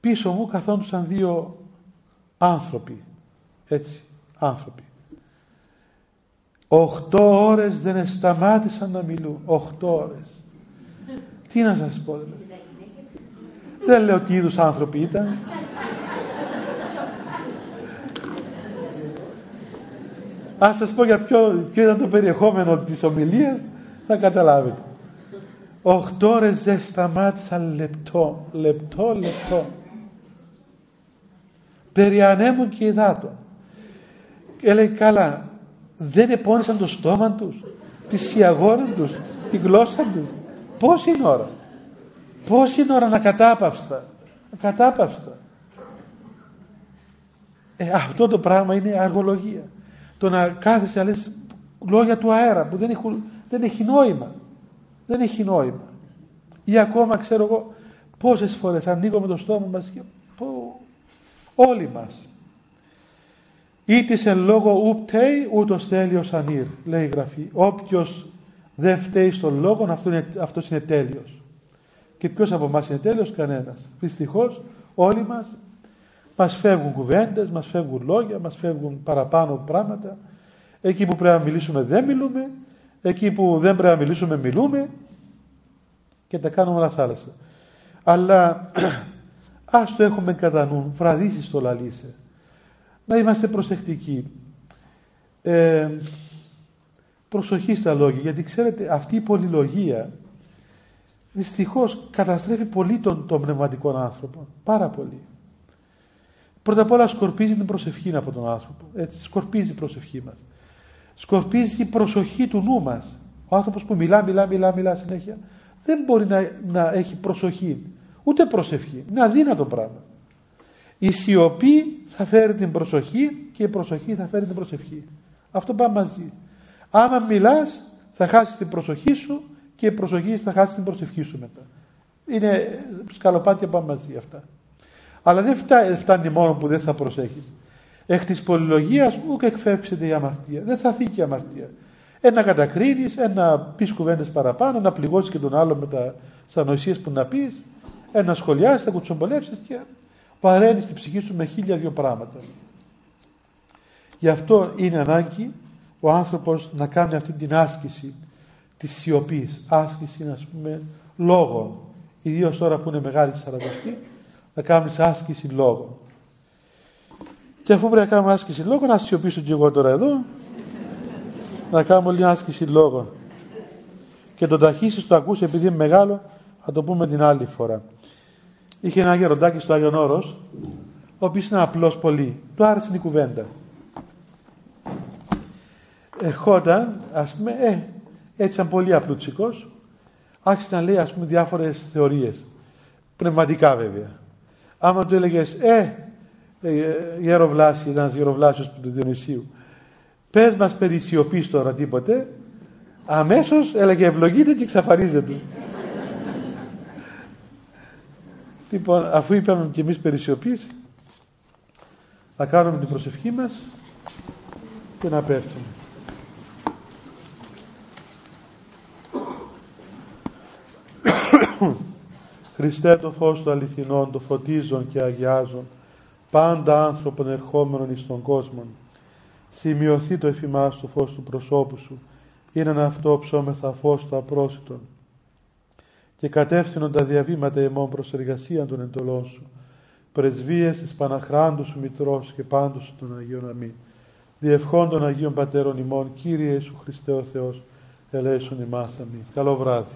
Πίσω μου καθόντουσαν δύο άνθρωποι. Έτσι, άνθρωποι. Οχτώ ώρες δεν σταμάτησαν να μιλούν. Οχτώ ώρες. Τι να σας πω δηλαδή. Δεν λέω τι είδους άνθρωποι ήταν. Αν σας πω για ποιο, ποιο ήταν το περιεχόμενο της ομιλίας, θα καταλάβετε. Οχτώ ώρες δεν σταμάτησαν λεπτό, λεπτό, λεπτό. Περί ανέμου και υδάτων. Και λέει καλά, δεν επώνυσαν το στόμα τους, τη σιαγόρα τους, τη γλώσσα τους. Πόση ώρα; Πόση ώρα να κατάπαυστα. Κατάπαυστα. Ε, αυτό το πράγμα είναι αργολογία. Το να κάθεσαι να λες λόγια του αέρα που δεν, έχουν, δεν έχει νόημα. Δεν έχει νόημα. Ή ακόμα ξέρω εγώ πόσες φορές ανοίγουμε το στόμα μας και πω, όλοι μας. Ήτης εν λόγω ου πταίει ούτως τέλειος ανήρ, λέει η Γραφή. Όποιος δεν φταίει στον λόγο, αυτό είναι, αυτός είναι τέλειος. Και ποιος από εμάς είναι τέλειος, κανένας. Δυστυχώς όλοι μας μας φεύγουν κουβέντες, μας φεύγουν λόγια, μας φεύγουν παραπάνω πράγματα. Εκεί που πρέπει να μιλήσουμε δεν μιλούμε, εκεί που δεν πρέπει να μιλήσουμε μιλούμε και τα κάνουμε όλα θάλασσα. Αλλά ας το έχουμε κατά νου, βραδίσεις το λαλίσε. Να είμαστε προσεκτικοί. Ε, προσοχή στα λόγια, γιατί ξέρετε αυτή η πολυλογία δυστυχώς καταστρέφει πολύ τον, τον πνευματικό άνθρωπο. Πάρα πολύ. Πρώτα απ' όλα σκορπίζει την προσευχή από τον άνθρωπο. Έτσι, σκορπίζει η προσευχή μας. Σκορπίζει η προσοχή του νου μας. Ο άνθρωπος που μιλά, μιλά, μιλά, μιλά συνέχεια δεν μπορεί να, να έχει προσοχή. Ούτε προσευχή. Είναι αδύνατο πράγμα. Η σιωπή θα φέρει την προσοχή και η προσοχή θα φέρει την προσευχή. Αυτό πάει μαζί. Άμα μιλάς θα χάσεις την προσοχή σου και η προσοχή θα χάσει την προσευχή σου μετά. Είναι σκαλοπάτια πάμε μαζί αυτά. Αλλά δεν φτάνει, φτάνει μόνο που δεν θα προσέχεις. Εκ της πολυλογίας ούτε εκφεύξεται η αμαρτία. Δεν θα φύγει η αμαρτία. Ένα κατακρίνεις, ένα πεις κουβέντες παραπάνω, να πληγώσεις και τον άλλο με τα ανοησίες που να πεις, ένα σχολιάσεις, να κουτσομπολεύσεις και παρένεις την ψυχή σου με χίλια δυο πράγματα. Γι' αυτό είναι ανάγκη ο άνθρωπος να κάνει αυτή την άσκηση της σιωπής, άσκηση να πούμε λόγων. Ιδίως τώρα που είναι μεγάλη σαρακοστή, να κάνεις άσκηση λόγων. Και αφού πρέπει να κάνουμε άσκηση λόγων, να σιωπήσω και εγώ τώρα εδώ, να κάνουμε όλη άσκηση λόγων. Και το ταχύσεις το ακούσει επειδή είναι μεγάλο, θα το πούμε την άλλη φορά. Είχε ένα γεροντάκι στο Άγιον Όρος, ο οποίος είναι απλός πολύ. Του άρεσε η κουβέντα. Ερχόταν, ας πούμε, ε, έτσι ήταν πολύ απλούτσικος, άρχισε να λέει, ας πούμε, διάφορες θεωρίες. Πνευματικά βέβαια. Άμα του έλεγες, ε, ε γεροβλάση, ένας γεροβλάσιος του Διονυσίου, πες μας περί σιωπής τώρα τίποτε, αμέσως έλεγε ευλογείται και εξαφανίζεται. Λοιπόν, αφού είπαμε και εμείς περί σιωπής, θα κάνουμε την προσευχή μας και να πέφτουμε. Χριστέ το φως του αληθινών, το φωτίζον και αγιάζον, πάντα άνθρωπον ερχόμενον εις τον κόσμο. Σημειωθεί το εφημάς το φως του προσώπου σου, είναι αυτό ψώμεθα φως του απρόσιτον. Και κατεύθυνον τα διαβήματα ημών προς εργασία των εντολών σου, πρεσβείες της Παναχράντου σου Μητρός και πάντως σου των Αγίων Αμήν. Διευχών των Αγίων Πατέρων ημών, Κύριε Ιησού Χριστέ ο Θεός, ελέησον ημάς αμήν. Καλό βράδυ.